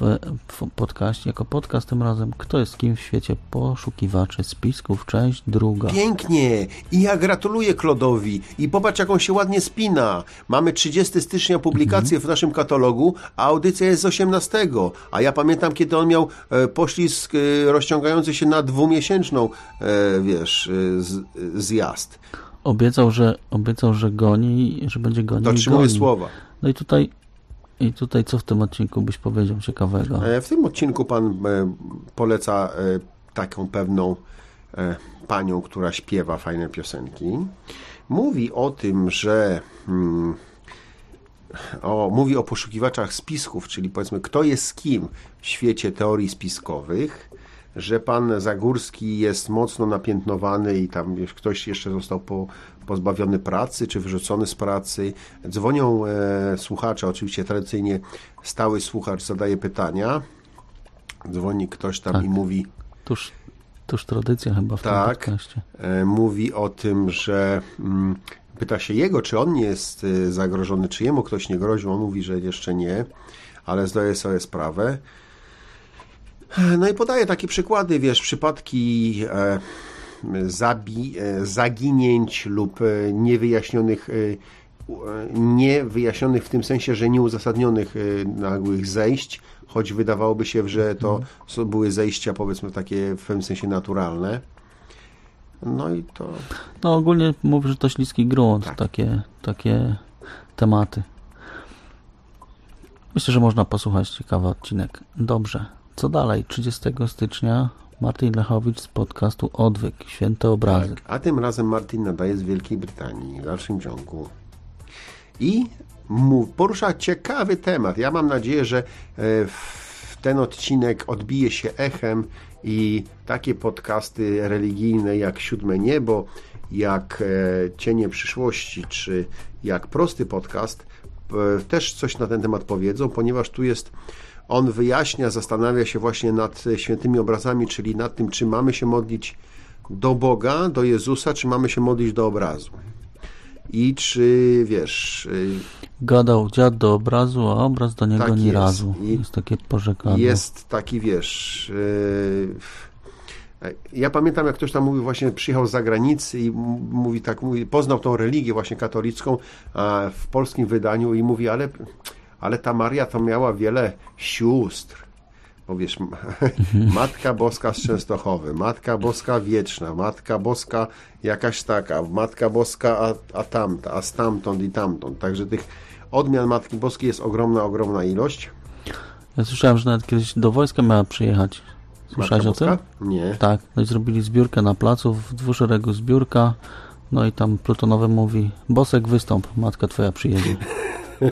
w, w podcaście, jako podcast tym razem Kto jest kim w świecie poszukiwaczy spisków, część druga. Pięknie! I ja gratuluję Klodowi. I popatrz, jak on się ładnie spina. Mamy 30 stycznia publikację w naszym katalogu, a audycja jest z 18. A ja pamiętam, kiedy on miał e, poślizg e, rozciągający się na dwumiesięczną, e, wiesz, e, z, e, zjazd. Obiecał, że obiecał, że goni, że będzie gonił i Dotrzymuję goni. słowa. No i tutaj i tutaj co w tym odcinku byś powiedział ciekawego? E, W tym odcinku pan e, poleca e, taką pewną panią, która śpiewa fajne piosenki. Mówi o tym, że mm, o, mówi o poszukiwaczach spisków, czyli powiedzmy, kto jest z kim w świecie teorii spiskowych, że pan Zagórski jest mocno napiętnowany i tam ktoś jeszcze został po, pozbawiony pracy, czy wyrzucony z pracy. Dzwonią e, słuchacze, oczywiście tradycyjnie stały słuchacz zadaje pytania. Dzwoni ktoś tam Tak. i mówi, Tuż, tuż tradycja chyba w Tak. tym podcaście. e, mówi o tym, że mm, pyta się jego, czy on nie jest e, zagrożony, czy jemu ktoś nie groził. On mówi, że jeszcze nie, ale zdaje sobie sprawę. No i podaje takie przykłady, wiesz, przypadki e, zabi, e, zaginięć lub e, niewyjaśnionych, niewyjaśnionych w tym sensie, że nieuzasadnionych nagłych zejść, choć wydawałoby się, że to są- były zejścia powiedzmy takie w pewnym sensie naturalne. No i to No ogólnie mówi, że to śliski grunt, Tak. takie, takie tematy. Myślę, że można posłuchać ciekawy odcinek. Dobrze. Co dalej? 30 stycznia Martin Lechowicz z podcastu Odwyk, Święte Obrazy. Tak, a tym razem Martin nadaje z Wielkiej Brytanii w dalszym ciągu. I porusza ciekawy temat. Ja mam nadzieję, że e, ten odcinek odbije się echem i takie podcasty religijne jak Siódme Niebo, jak e, Cienie Przyszłości, czy jak prosty podcast e, też coś na ten temat powiedzą, ponieważ tu jest on wyjaśnia, zastanawia się właśnie nad e, świętymi obrazami, czyli nad tym, czy mamy się modlić do Boga, do Jezusa, czy mamy się modlić do obrazu. I czy wiesz, y, Gadał dziad do obrazu, a obraz do niego Tak ni jest. razu. Jest takie porzekadło. jest taki wiesz. y, Ja pamiętam, jak ktoś tam mówił, właśnie przyjechał z zagranicy i mówi tak, mówi, poznał tą religię właśnie katolicką w polskim wydaniu i mówi, ale, ale ta Maria to miała wiele sióstr. Bo wiesz, Matka Boska z Częstochowy, Matka Boska Wieczna, Matka Boska jakaś taka, Matka Boska a, a tamta, a stamtąd i tamtąd. Także tych odmian Matki Boskiej jest ogromna, ogromna ilość. Ja słyszałem, że nawet kiedyś do wojska miała przyjechać. Słyszałeś Matka o tym? Boska? Nie. Tak. No i zrobili zbiórkę na placu, w dwuszeregu zbiórka. No i tam plutonowy mówi, Bosek wystąp, matka twoja przyjedzie.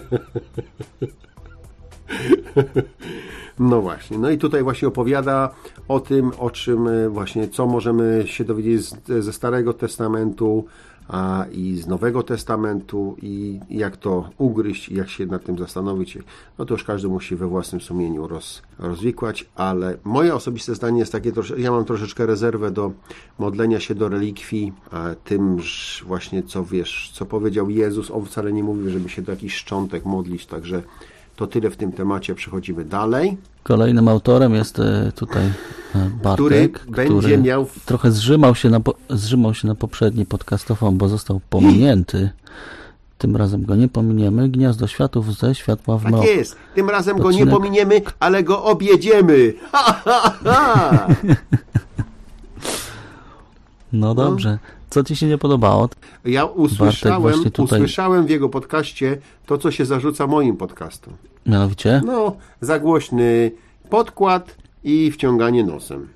No właśnie. No i tutaj właśnie opowiada o tym, o czym e, właśnie, co możemy się dowiedzieć ze Starego Testamentu a, i z Nowego Testamentu i jak to ugryźć i jak się nad tym zastanowić. No to już każdy musi we własnym sumieniu roz, rozwikłać, ale moje osobiste zdanie jest takie, ja mam troszeczkę rezerwę do modlenia się do relikwii, tym właśnie co wiesz, co powiedział Jezus, on wcale nie mówił, żeby się do jakichś szczątek modlić, także to tyle w tym temacie. Przechodzimy dalej. Kolejnym autorem jest e, tutaj e, Bartek, Który będzie miał w- trochę zrzymał się, na, zrzymał się na poprzedni podcastofon, bo został pominięty. Tym razem go nie pominiemy. Gniazdo światów ze światła w Tak mrok. jest. Tym razem go nie pominiemy, ale go objedziemy. Ha, ha, ha. No dobrze. Co ci się nie podobało? Ja usłyszałem, tutaj- usłyszałem w jego podcaście to, co się zarzuca moim podcastom. Mianowicie? No, za głośny podkład i wciąganie nosem.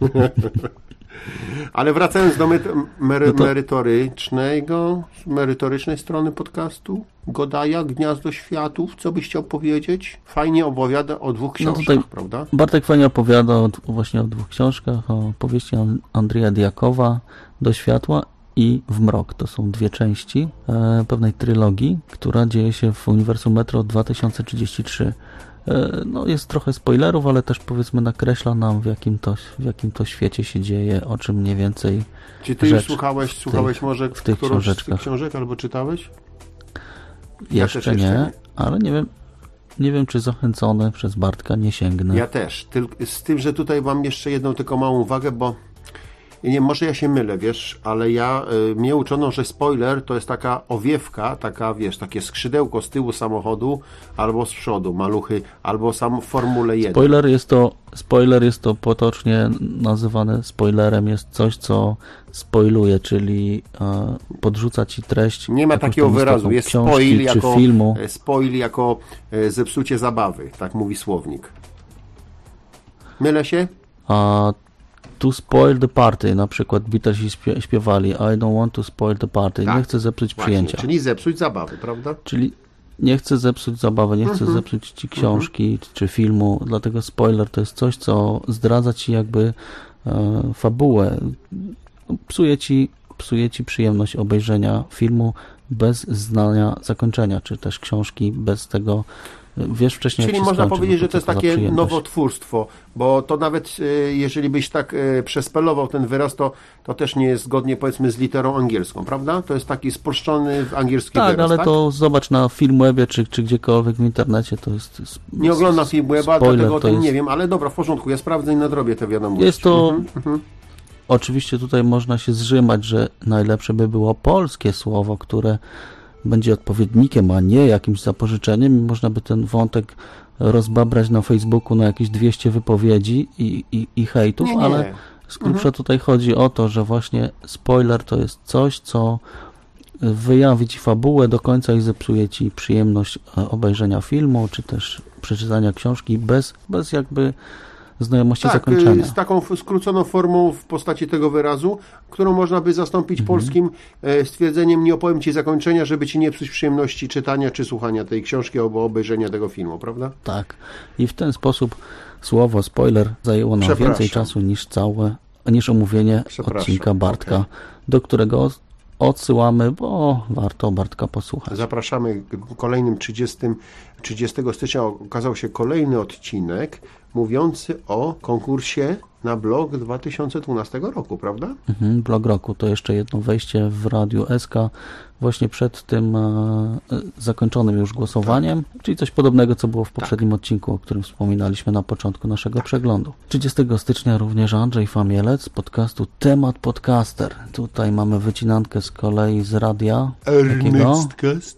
Ale wracając do mery- No to- merytorycznego, merytorycznej strony podcastu, Godaja, Gniazdo Światów, co byś chciał powiedzieć? Fajnie opowiada o dwóch No książkach, tutaj- prawda? Bartek fajnie opowiada o, właśnie o dwóch książkach, o powieści An- Andrzeja Diakowa Do światła i W mrok. To są dwie części e, pewnej trylogii, która dzieje się w uniwersum Metro 2033. E, no jest trochę spoilerów, ale też powiedzmy nakreśla nam w jakim to, w jakim to świecie się dzieje, o czym mniej więcej Czy ty już słuchałeś, słuchałeś tych- może w tych książeczkach. książek albo czytałeś? Ja jeszcze, też jeszcze nie, nie. ale nie wiem, nie wiem czy zachęcony przez Bartka nie sięgnę. Ja też. Tyl- z tym, że tutaj mam jeszcze jedną tylko małą uwagę, bo nie, może ja się mylę, wiesz, ale ja y, mnie uczono, że spoiler to jest taka owiewka, taka, wiesz, takie skrzydełko z tyłu samochodu albo z przodu, maluchy, albo sam w Formule 1. Spoiler jest to, spoiler jest to potocznie nazywane spoilerem, jest coś, co spoiluje, czyli e, podrzuca ci treść. Nie ma takiego wyrazu. Jest książki spoil jako, filmu. e, spoil jako e, zepsucie zabawy, tak mówi słownik. Mylę się? A to spoil the party, na przykład Beatlesi śpie- śpiewali I don't want to spoil the party, Tak, nie chcę zepsuć Właśnie, przyjęcia. czyli zepsuć zabawy, prawda? Czyli nie chcę zepsuć zabawy, nie chcę zepsuć ci książki czy filmu, dlatego spoiler to jest coś, co zdradza ci jakby e, fabułę. Psuje ci, psuje ci przyjemność obejrzenia filmu bez znania zakończenia, czy też książki bez tego, wiesz wcześniej Czyli można skończy, powiedzieć, no że to jest takie nowotwórstwo, bo to nawet e, jeżeli byś tak e, przespelował ten wyraz, to, to też nie jest zgodnie powiedzmy z literą angielską, prawda? To jest taki spolszczony w angielski Tak, wyraz, ale tak? to zobacz na Filmwebie, czy, czy gdziekolwiek w internecie, to jest... s- Nie oglądam Filmweba, dlatego o tym jest- nie wiem, ale dobra, w porządku, ja sprawdzę i nadrobię te wiadomości. Jest to. Mhm. Oczywiście tutaj można się zrzymać, że najlepsze by było polskie słowo, które będzie odpowiednikiem, a nie jakimś zapożyczeniem. I można by ten wątek rozbabrać na Facebooku na jakieś 200 wypowiedzi i, i, i hejtów, Nie, nie. ale z grubsza tutaj chodzi o to, że właśnie spoiler to jest coś, co wyjawi ci fabułę do końca i zepsuje ci przyjemność e, obejrzenia filmu, czy też przeczytania książki bez, bez jakby znajomości Tak, zakończenia. y, z taką skróconą formą w postaci tego wyrazu, którą można by zastąpić Mhm. polskim e, stwierdzeniem nie opowiem Ci zakończenia, żeby Ci nie psuć przyjemności czytania czy słuchania tej książki albo obejrzenia tego filmu, prawda? Tak. I w ten sposób słowo spoiler zajęło nam więcej czasu niż całe, niż omówienie odcinka Bartka, okej. do którego odsyłamy, bo warto Bartka posłuchać. Zapraszamy w kolejnym 30, 30 stycznia okazał się kolejny odcinek mówiący o konkursie na blog 2012 roku, prawda? Mhm, blog roku to jeszcze jedno wejście w Radiu SK właśnie przed tym e, zakończonym już głosowaniem, czyli coś podobnego, co było w poprzednim odcinku, o którym wspominaliśmy na początku naszego przeglądu. 30 stycznia również Andrzej Famielec z podcastu Temat Podcaster. Tutaj mamy wycinankę z kolei z radia jakiego?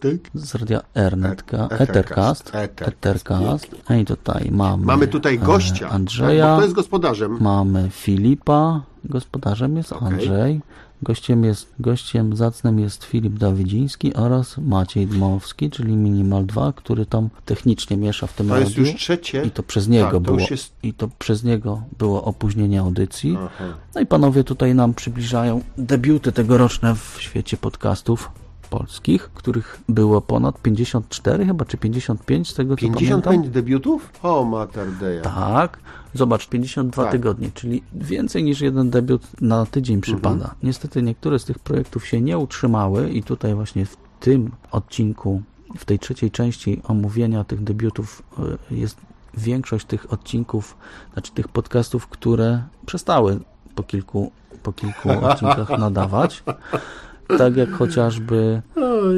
tak? z radia Ernetka, E- Ethercast, Ethercast. I tutaj mamy, Mamy tutaj e, gościa, Andrzeja, tak, bo to jest gospodarzem. mamy Filipa, gospodarzem jest Okej. Andrzej, gościem jest, gościem zacnym jest Filip Dawidziński oraz Maciej Dmowski, czyli Minimal 2, który tam technicznie miesza w tym To jest już trzecie. I to przez niego Tak, było jest- i to przez niego było opóźnienie audycji. Aha. No i panowie tutaj nam przybliżają debiuty tegoroczne w świecie podcastów polskich, których było ponad 54 chyba, czy 55 z tego co 55 pamiętam. debiutów? O, Materdeja. Tak, zobacz, 52 Tak. tygodnie, czyli więcej niż jeden debiut na tydzień przypada. Niestety niektóre z tych projektów się nie utrzymały i tutaj właśnie w tym odcinku, w tej trzeciej części omówienia tych debiutów y, jest większość tych odcinków, znaczy tych podcastów, które przestały po kilku, po kilku odcinkach nadawać. Tak jak chociażby,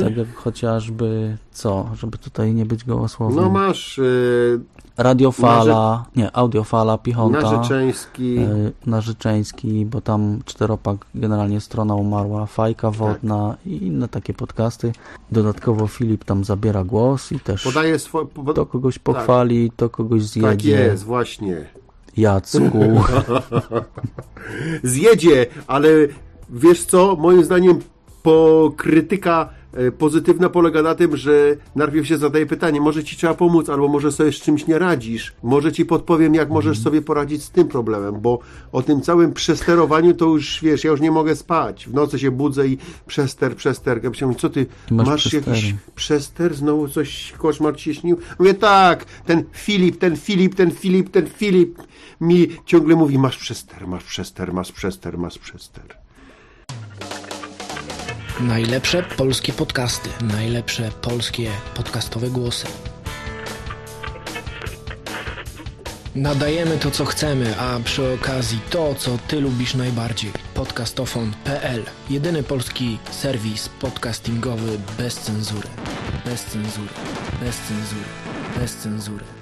tak jak chociażby, co, żeby tutaj nie być gołosłownym. No masz y, Radiofala, nie, audiofala, Pichonta, Narzeczeński, e, Narzeczeński, bo tam czteropak, generalnie strona umarła, Fajka Wodna i inne takie podcasty. Dodatkowo Filip tam zabiera głos i też podaje swoje... Po, to kogoś pochwali, to kogoś tak zjedzie. jest, właśnie. Jacku. Zjedzie, ale wiesz co, moim zdaniem po krytyka e, pozytywna polega na tym, że najpierw się zadaje pytanie, może ci trzeba pomóc, albo może sobie z czymś nie radzisz. Może ci podpowiem, jak możesz sobie poradzić z tym problemem, bo o tym całym przesterowaniu to już, wiesz, ja już nie mogę spać. W nocy się budzę i przester, przester. Ja myślę, co ty, masz masz, przestery. jakiś przester? Znowu coś, koszmar ci śnił? Mówię, tak, ten Filip, ten Filip, ten Filip, ten Filip mi ciągle mówi, masz przester, masz przester, masz przester, masz przester. Najlepsze polskie podcasty, najlepsze polskie podcastowe głosy. Nadajemy to, co chcemy, a przy okazji to, co Ty lubisz najbardziej. Podcastofon.pl Jedyny polski serwis podcastingowy bez cenzury. Bez cenzury. Bez cenzury. Bez cenzury.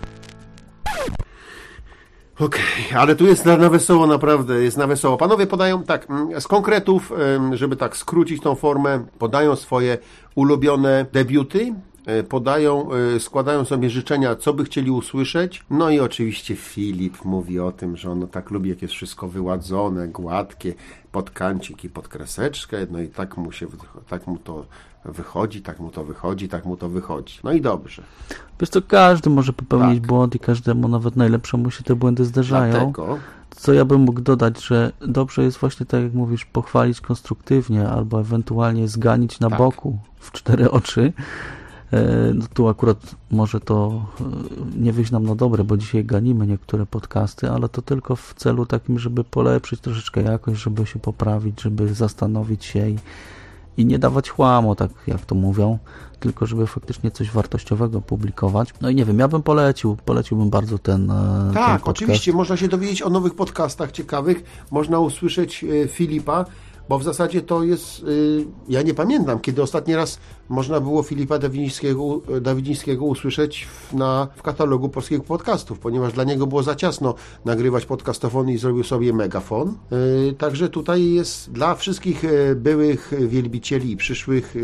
Okej, ale tu jest na, na wesoło, naprawdę jest na wesoło. Panowie podają tak, mm, z konkretów, żeby tak skrócić tą formę, podają swoje ulubione debiuty, e, podają, e, składają sobie życzenia, co by chcieli usłyszeć. No i oczywiście Filip mówi o tym, że on tak lubi, jak jest wszystko wyładzone, gładkie, pod kancik i pod kreseczkę, no i tak mu się, tak mu to wychodzi, tak mu to wychodzi, tak mu to wychodzi. No i dobrze. Wiesz co, każdy może popełnić Tak. błąd i każdemu, nawet najlepszemu się te błędy zdarzają. Dlatego Co ja bym mógł dodać, że dobrze jest właśnie tak jak mówisz, pochwalić konstruktywnie albo ewentualnie zganić na Tak. boku w cztery oczy. E, No tu akurat może to e, nie wyjść nam na dobre, bo dzisiaj ganimy niektóre podcasty, ale to tylko w celu takim, żeby polepszyć troszeczkę jakość, żeby się poprawić, żeby zastanowić się i, i nie dawać chłamu, tak jak to mówią, tylko żeby faktycznie coś wartościowego publikować. No i nie wiem, ja bym polecił, poleciłbym bardzo ten, e, ten Tak, podcast. oczywiście można się dowiedzieć o nowych podcastach ciekawych, można usłyszeć e, Filipa, bo w zasadzie to jest, y, ja nie pamiętam, kiedy ostatni raz można było Filipa Dawidzińskiego, Dawidzińskiego usłyszeć w, na, w katalogu polskich podcastów, ponieważ dla niego było za ciasno nagrywać podcastofon i zrobił sobie megafon. Y, Także tutaj jest dla wszystkich y, byłych wielbicieli i przyszłych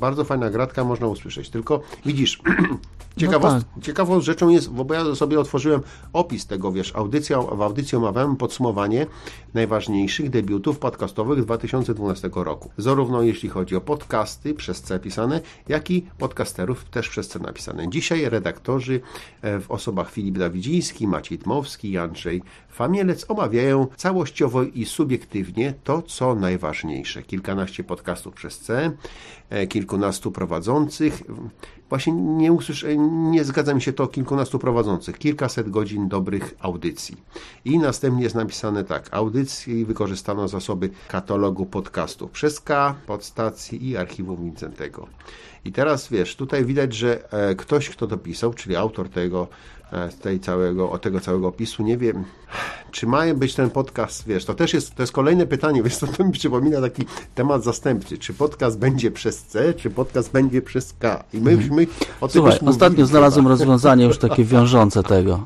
bardzo fajna gratka, można usłyszeć. Tylko widzisz, ciekawość, tak. ciekawą rzeczą jest, bo ja sobie otworzyłem opis tego, wiesz, audycja, w audycji omawiałem podsumowanie najważniejszych debiutów podcastowych 2012 roku. Zarówno jeśli chodzi o podcasty przez C pisane, jak i podcasterów też przez C napisane. Dzisiaj redaktorzy e, w osobach Filip Dawidziński, Maciej Dmowski i Andrzej Famielec omawiają całościowo i subiektywnie to, co najważniejsze. Kilkanaście podcastów przez C, e, kilkunastu prowadzących. Właśnie nie, usłysz, nie zgadza mi się to kilkunastu prowadzących. Kilkaset godzin dobrych audycji. I następnie jest napisane tak. Audycji wykorzystano zasoby katalogu podcastów przez K, podstacji i archiwum Wincentego. I teraz wiesz, tutaj widać, że e, ktoś, kto to pisał, czyli autor tego, e, tej całego, o tego całego opisu, nie wiem, czy ma być ten podcast, wiesz, to też jest, to jest kolejne pytanie, wiesz, to, to mi przypomina taki temat zastępczy, czy podcast będzie przez C, czy podcast będzie przez K. I my, my o tym Słuchaj, już mówili ostatnio znalazłem chyba. rozwiązanie już takie wiążące tego.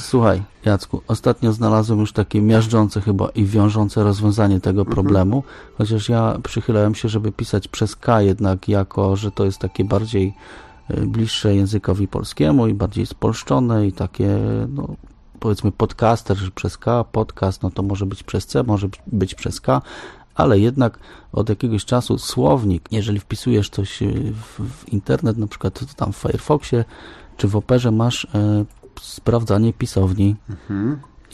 Słuchaj, Jacku, ostatnio znalazłem już takie miażdżące chyba i wiążące rozwiązanie tego Mhm. problemu, chociaż ja przychylałem się, żeby pisać przez K jednak jako, że to jest takie bardziej bliższe językowi polskiemu i bardziej spolszczone i takie, no powiedzmy podcaster, przez K, podcast, no to może być przez C, może być przez K, ale jednak od jakiegoś czasu słownik, jeżeli wpisujesz coś y, w, w internet, na przykład tam w Firefoxie czy w Operze masz e, sprawdzanie pisowni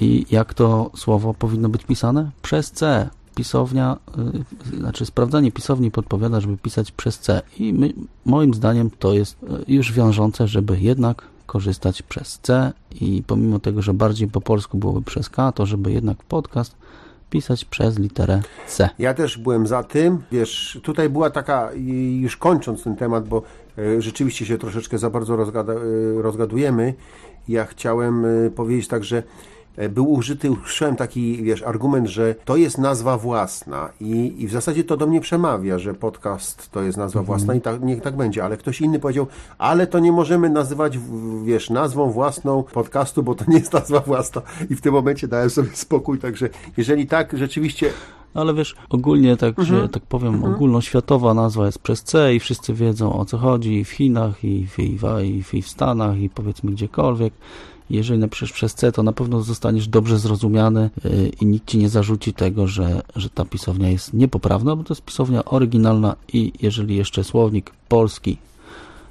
i jak to słowo powinno być pisane? Przez C. Pisownia, y, znaczy sprawdzanie pisowni podpowiada, żeby pisać przez C i my, moim zdaniem to jest y, już wiążące, żeby jednak korzystać przez C i pomimo tego, że bardziej po polsku byłoby przez K, to żeby jednak podcast pisać przez literę C. Ja też byłem za tym. Wiesz, tutaj była taka, już kończąc ten temat, bo e, rzeczywiście się troszeczkę za bardzo rozgada, rozgadujemy. Ja chciałem powiedzieć tak, że był użyty, usłyszałem taki, wiesz, argument, że to jest nazwa własna i, i w zasadzie to do mnie przemawia, że podcast to jest nazwa własna i tak, niech tak będzie, ale ktoś inny powiedział, ale to nie możemy nazywać, wiesz, nazwą własną podcastu, bo to nie jest nazwa własna i w tym momencie dałem sobie spokój, także jeżeli tak, rzeczywiście ale wiesz, ogólnie tak, że tak powiem, ogólnoświatowa nazwa jest przez C i wszyscy wiedzą o co chodzi i w Chinach, i w, i w, i w, i w Stanach, i powiedzmy gdziekolwiek. Jeżeli napiszesz przez C, to na pewno zostaniesz dobrze zrozumiany y, i nikt ci nie zarzuci tego, że, że ta pisownia jest niepoprawna, bo to jest pisownia oryginalna i jeżeli jeszcze słownik polski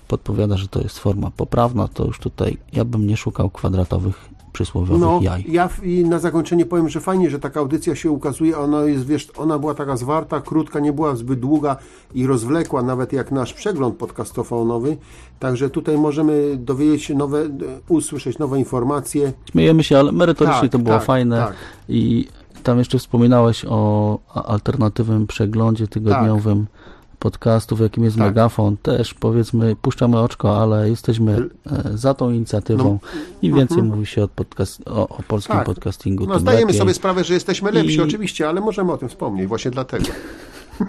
podpowiada, że to jest forma poprawna, to już tutaj ja bym nie szukał kwadratowych przysłowiowych No, jaj. ja i na zakończenie powiem, że fajnie, że taka audycja się ukazuje. Ona jest, wiesz, ona była taka zwarta, krótka, nie była zbyt długa i rozwlekła, nawet jak nasz przegląd podcastofonowy. Także tutaj możemy dowiedzieć się nowe, e, usłyszeć nowe informacje. Śmiejemy się, ale merytorycznie Tak, to było tak, fajne tak. i tam jeszcze wspominałeś o alternatywnym przeglądzie tygodniowym podcastów, jakim jest Tak. Megafon. Też powiedzmy, puszczamy oczko, ale jesteśmy e, za tą inicjatywą. Im więcej mówi się o, podcast, o, o polskim No, Tak. podcastingu, No, zdajemy lepiej. sobie sprawę, że jesteśmy lepsi, I- oczywiście, ale możemy o tym wspomnieć właśnie dlatego.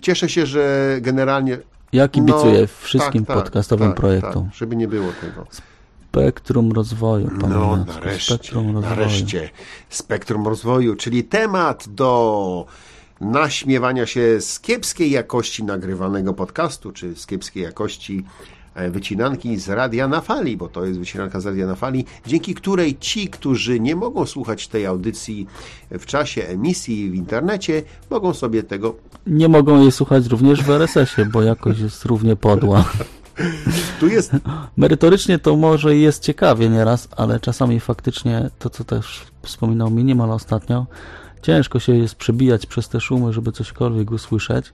Cieszę się, że generalnie. Ja kibicuję no, wszystkim tak, tak, podcastowym tak, projektom. Tak, żeby nie było tego. Spektrum rozwoju. No, nareszcie, Spektrum rozwoju. nareszcie. Spektrum rozwoju, czyli temat do naśmiewania się z kiepskiej jakości nagrywanego podcastu, czy z kiepskiej jakości e, wycinanki z radia na fali, bo to jest wycinanka z radia na fali, dzięki której ci, którzy nie mogą słuchać tej audycji w czasie emisji w internecie, mogą sobie tego. Nie mogą jej słuchać również w RSS-ie, bo jakoś jest równie podła. Tu jest Merytorycznie to może jest ciekawie nieraz, ale czasami faktycznie to, co też wspominał Minimal ostatnio, ciężko się jest przebijać przez te szumy, żeby cośkolwiek usłyszeć.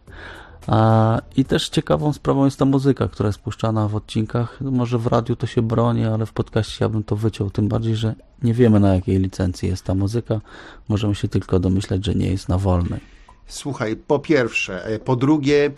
I też ciekawą sprawą jest ta muzyka, która jest puszczana w odcinkach. Może w radiu to się broni, ale w podcaście ja bym to wyciął. Tym bardziej, że nie wiemy na jakiej licencji jest ta muzyka. Możemy się tylko domyślać, że nie jest na wolnej. Słuchaj, po pierwsze, e, po drugie,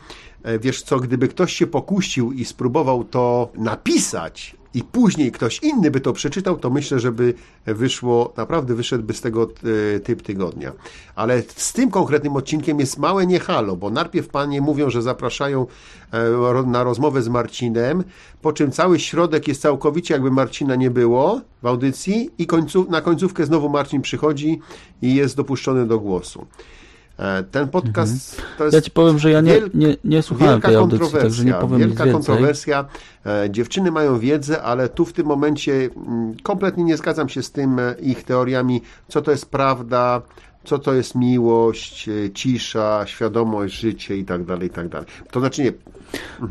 e, wiesz co, gdyby ktoś się pokusił i spróbował to napisać i później ktoś inny by to przeczytał, to myślę, żeby wyszło, naprawdę wyszedłby z tego e, typ tygodnia. Ale z tym konkretnym odcinkiem jest małe niehalo, bo najpierw panie mówią, że zapraszają e, na rozmowę z Marcinem, po czym cały środek jest całkowicie jakby Marcina nie było w audycji i końcu, na końcówkę znowu Marcin przychodzi i jest dopuszczony do głosu. E, Ten podcast to jest Ja ci powiem, że ja nie, nie, nie słuchałem wielka tej audycji, kontrowersja, także nie powiem nic wielka więcej. kontrowersja. E, Dziewczyny mają wiedzę, ale tu w tym momencie mm, kompletnie nie zgadzam się z tym e, ich teoriami, co to jest prawda, co to jest miłość, cisza, świadomość, życie i tak dalej, i tak dalej. To znaczy nie,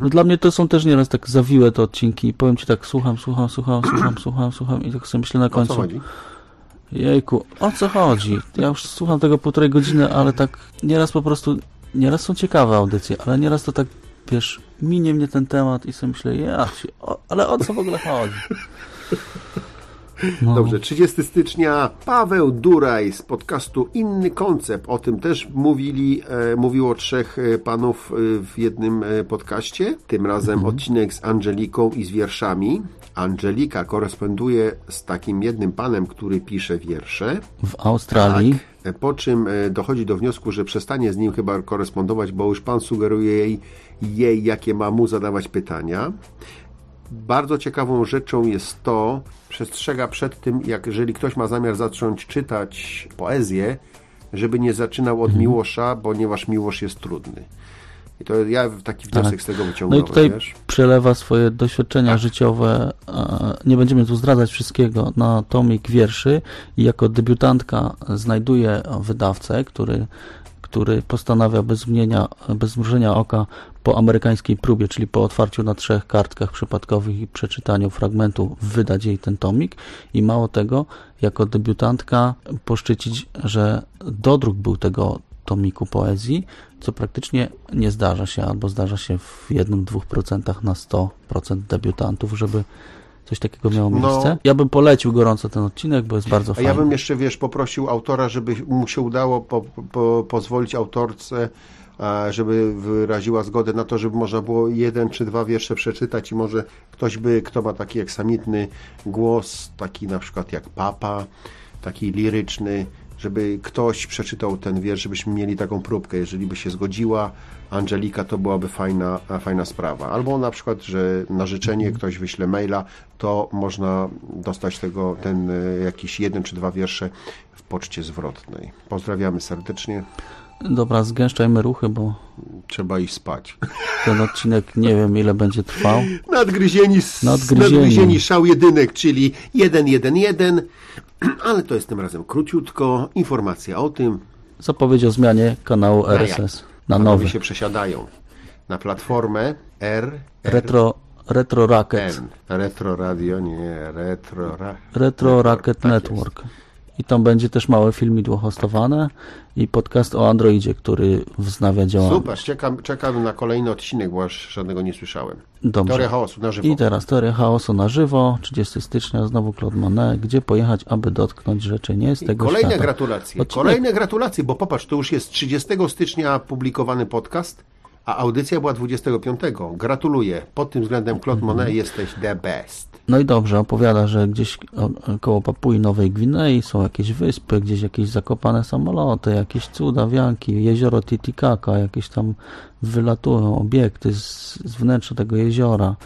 No dla mnie to są też nieraz tak zawiłe te odcinki powiem ci tak, słucham, słucham, słucham, słucham, słucham, słucham i tak sobie myślę na o co końcu, chodzi. Jejku, o co chodzi? Ja już słucham tego półtorej godziny, ale tak nieraz po prostu, nieraz są ciekawe audycje, ale nieraz to tak, wiesz, minie mnie ten temat i sobie myślę, ja, się, o, ale o co w ogóle chodzi? No. Dobrze, 30 stycznia Paweł Duraj z podcastu Inny Koncept. O tym też mówili, e, mówiło trzech e, panów e, w jednym e, podcaście. Tym razem odcinek z Angeliką i z wierszami. Angelika koresponduje z takim jednym panem, który pisze wiersze. W Australii, Tak. Po czym e, dochodzi do wniosku, że przestanie z nim chyba korespondować, bo już pan sugeruje jej, jej jakie ma mu zadawać pytania. Bardzo ciekawą rzeczą jest to, przestrzega przed tym, jak jeżeli ktoś ma zamiar zacząć czytać poezję, żeby nie zaczynał Mhm. od Miłosza, ponieważ Miłosz jest trudny. I to ja taki wniosek Tak. z tego no i wyciągnąłem, tutaj wiesz? przelewa swoje doświadczenia Tak. życiowe, nie będziemy tu zdradzać wszystkiego, na tomik wierszy i jako debiutantka znajduje wydawcę, który, który postanawia bez, mnienia, bez zmrużenia oka po amerykańskiej próbie, czyli po otwarciu na trzech kartkach przypadkowych i przeczytaniu fragmentu, wydać jej ten tomik i mało tego, jako debiutantka poszczycić, że dodruk był tego tomiku poezji, co praktycznie nie zdarza się, albo zdarza się w 1-2% na 100% debiutantów, żeby coś takiego miało No. miejsce. Ja bym polecił gorąco ten odcinek, bo jest bardzo A fajny. ja bym jeszcze, wiesz, poprosił autora, żeby mu się udało po, po, pozwolić autorce, żeby wyraziła zgodę na to, żeby można było jeden czy dwa wiersze przeczytać i może ktoś by, kto ma taki aksamitny głos, taki na przykład jak papa, taki liryczny, żeby ktoś przeczytał ten wiersz, żebyśmy mieli taką próbkę. Jeżeli by się zgodziła Angelika, to byłaby fajna, fajna sprawa. Albo na przykład, że na życzenie ktoś wyśle maila, to można dostać tego, ten e, jakiś jeden czy dwa wiersze w poczcie zwrotnej. Pozdrawiamy serdecznie. Dobra, zgęszczajmy ruchy, bo Trzeba iść spać. ten odcinek nie wiem ile będzie trwał. Nadgryzieni, Nadgryzieni. nadgryzieni szał jedynek, czyli 111, ale to jest tym razem króciutko. Informacja o tym, Zapowiedź o zmianie kanału? RSS na panowie nowy. się przesiadają na platformę R, Retro, Retro Racket. N. Retro Radio, nie, Retro ra... Retro Racket tak Network. I tam będzie też małe filmidło hostowane i podcast o Androidzie, który wznawia działanie. Super, czekam, czekam na kolejny odcinek, bo aż żadnego nie słyszałem. Dobrze. Teoria chaosu na żywo. I teraz teoria chaosu na żywo, 30 stycznia, znowu Claude Monet, gdzie pojechać, aby dotknąć rzeczy nie z tego Kolejne świata. gratulacje. Odcinek- Kolejne gratulacje, bo popatrz, to już jest 30 stycznia publikowany podcast, a audycja była 25. Gratuluję. Pod tym względem Claude Mhm. Monet jesteś the best. No i dobrze, opowiada, że gdzieś koło Papui Nowej Gwinei są jakieś wyspy, gdzieś jakieś zakopane samoloty, jakieś cuda, wianki, jezioro Titicaca, jakieś tam wylatują obiekty z, z wnętrza tego jeziora,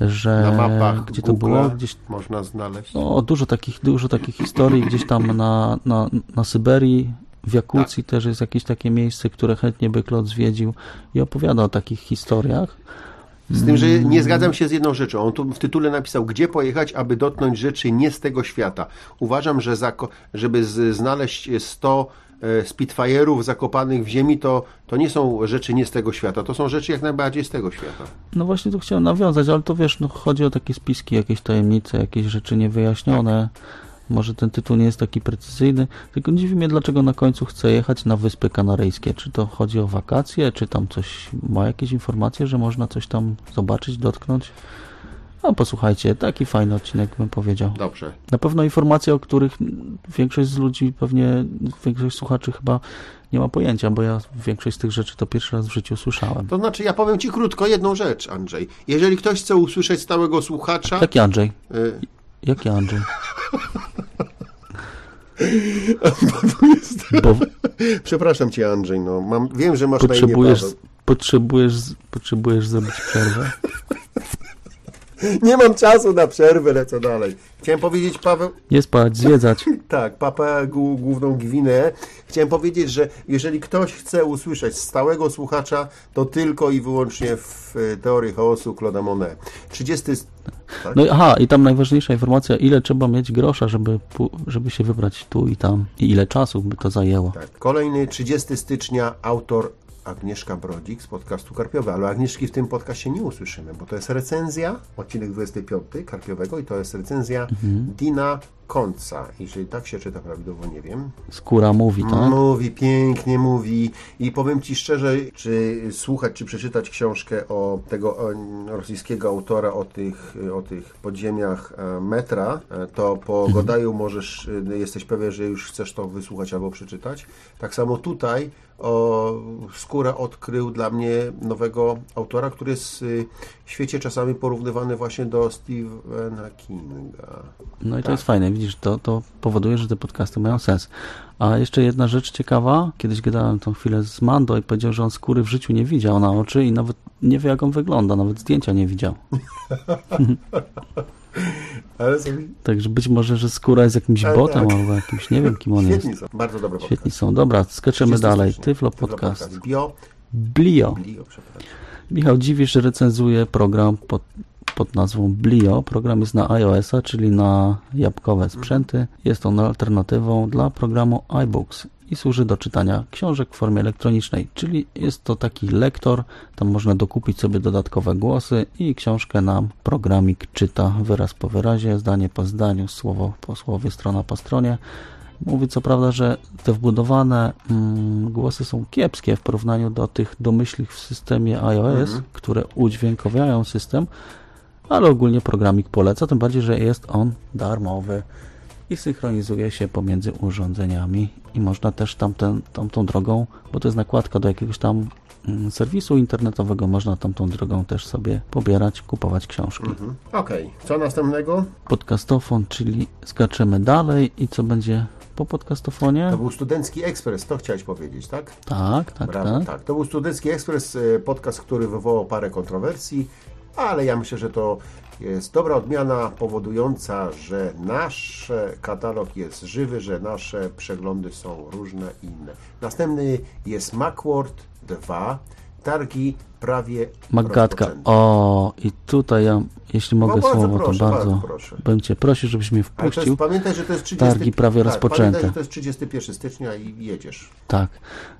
że Na mapach gdzie to Google'a było, gdzieś można znaleźć. no, dużo takich, dużo takich historii, gdzieś tam na, na, na Syberii, w Jakucji Tak. też jest jakieś takie miejsce, które chętnie by Klot zwiedził i opowiada o takich historiach. Z tym, że nie zgadzam się z jedną rzeczą. On tu w tytule napisał, gdzie pojechać, aby dotknąć rzeczy nie z tego świata. Uważam, że zako- żeby z- znaleźć 100 e, Spitfire'ów zakopanych w ziemi, to, to nie są rzeczy nie z tego świata. To są rzeczy jak najbardziej z tego świata. No właśnie tu chciałem nawiązać, ale to wiesz, no chodzi o takie spiski, jakieś tajemnice, jakieś rzeczy niewyjaśnione. Może ten tytuł nie jest taki precyzyjny, tylko dziwi mnie, dlaczego na końcu chce jechać na Wyspy Kanaryjskie. Czy to chodzi o wakacje, czy tam coś, ma jakieś informacje, że można coś tam zobaczyć, dotknąć? No posłuchajcie, taki fajny odcinek bym powiedział. Dobrze. Na pewno informacje, o których większość z ludzi, pewnie większość słuchaczy chyba nie ma pojęcia, bo ja większość z tych rzeczy to pierwszy raz w życiu słyszałem. To znaczy, ja powiem Ci krótko jedną rzecz, Andrzej. Jeżeli ktoś chce usłyszeć stałego słuchacza, Jaki Andrzej? y, Jaki Andrzej? Bo przepraszam Cię, Andrzej, no, mam, wiem, że masz potrzebujesz, potrzebujesz, potrzebujesz zrobić przerwę. Nie mam czasu na przerwę, lecę dalej. Chciałem powiedzieć, Paweł, Nie spać, zwiedzać. Tak, Papę Główną Gwinę. Chciałem powiedzieć, że jeżeli ktoś chce usłyszeć stałego słuchacza, to tylko i wyłącznie w e, teorii chaosu Claude'a Monet. 30... s- Tak? No i aha, i tam najważniejsza informacja, ile trzeba mieć grosza, żeby, żeby się wybrać tu i tam. I ile czasu by to zajęło. tak. Kolejny 30 stycznia autor Agnieszka Brodzik z podcastu Karpiowy, ale Agnieszki w tym podcaście nie usłyszymy, bo to jest recenzja, odcinek 25 Karpiowego i to jest recenzja Dina Końca. Jeżeli tak się czyta prawidłowo, nie wiem. Skóra mówi, tak? Mówi, pięknie mówi i powiem Ci szczerze, czy słuchać, czy przeczytać książkę o tego rosyjskiego autora o tych, o tych podziemiach e, metra, e, to po Godaju możesz, e, jesteś pewien, że już chcesz to wysłuchać albo przeczytać. Tak samo tutaj o, Skóra odkrył dla mnie nowego autora, który jest y, w świecie czasami porównywany właśnie do Stephena Kinga. No i to Tak. jest fajne, widzisz, to, to powoduje, że te podcasty mają sens. A jeszcze jedna rzecz ciekawa, kiedyś gadałem tą chwilę z Mando i powiedział, że on skóry w życiu nie widział na oczy i nawet nie wie jak on wygląda, nawet zdjęcia nie widział. Ale sobie Także być może, że skóra jest jakimś Ale botem tak. albo jakimś, nie wiem kim on jest. świetni są, bardzo podcast. Świetni są. Dobra, skaczemy 30 dalej. Tyflo Tyflo Podcast. Bio, Blio. Przepraszam. Michał Dziwisz recenzuje program pod, pod nazwą Blio. Program jest na iOS-a, czyli na jabłkowe sprzęty. Jest on alternatywą dla programu iBooks i służy do czytania książek w formie elektronicznej, czyli jest to taki lektor, tam można dokupić sobie dodatkowe głosy i książkę nam programik czyta wyraz po wyrazie, zdanie po zdaniu, słowo po słowie, strona po stronie. Mówi co prawda, że te wbudowane mm, głosy są kiepskie w porównaniu do tych domyślnych w systemie iOS, które udźwiękowiają system, ale ogólnie programik poleca, tym bardziej, że jest on darmowy i synchronizuje się pomiędzy urządzeniami i można też tamten, tamtą drogą, bo to jest nakładka do jakiegoś tam mm, serwisu internetowego, można tamtą drogą też sobie pobierać, kupować książki. Mhm. Okej, co następnego? Podcastofon, czyli skaczemy dalej i co będzie po podcastofonie? To był Studencki Ekspres, to chciałeś powiedzieć, tak? Tak, tak, Brawo, tak. tak. To był Studencki Ekspres, e, podcast, który wywołał parę kontrowersji, ale ja myślę, że to Jest dobra odmiana powodująca, że nasz katalog jest żywy, że nasze przeglądy są różne i inne. Następny jest Macworld 2. Targi prawie Magatka. O, i tutaj ja, jeśli mogę No, bardzo słowo, proszę, to bardzo, bardzo proszę. bym Cię prosił, żebyś mnie wpuścił. jest, pamiętaj, że to jest 30... Targi prawie tak, rozpoczęte. Pamiętaj, że to jest 31 stycznia i jedziesz. Tak.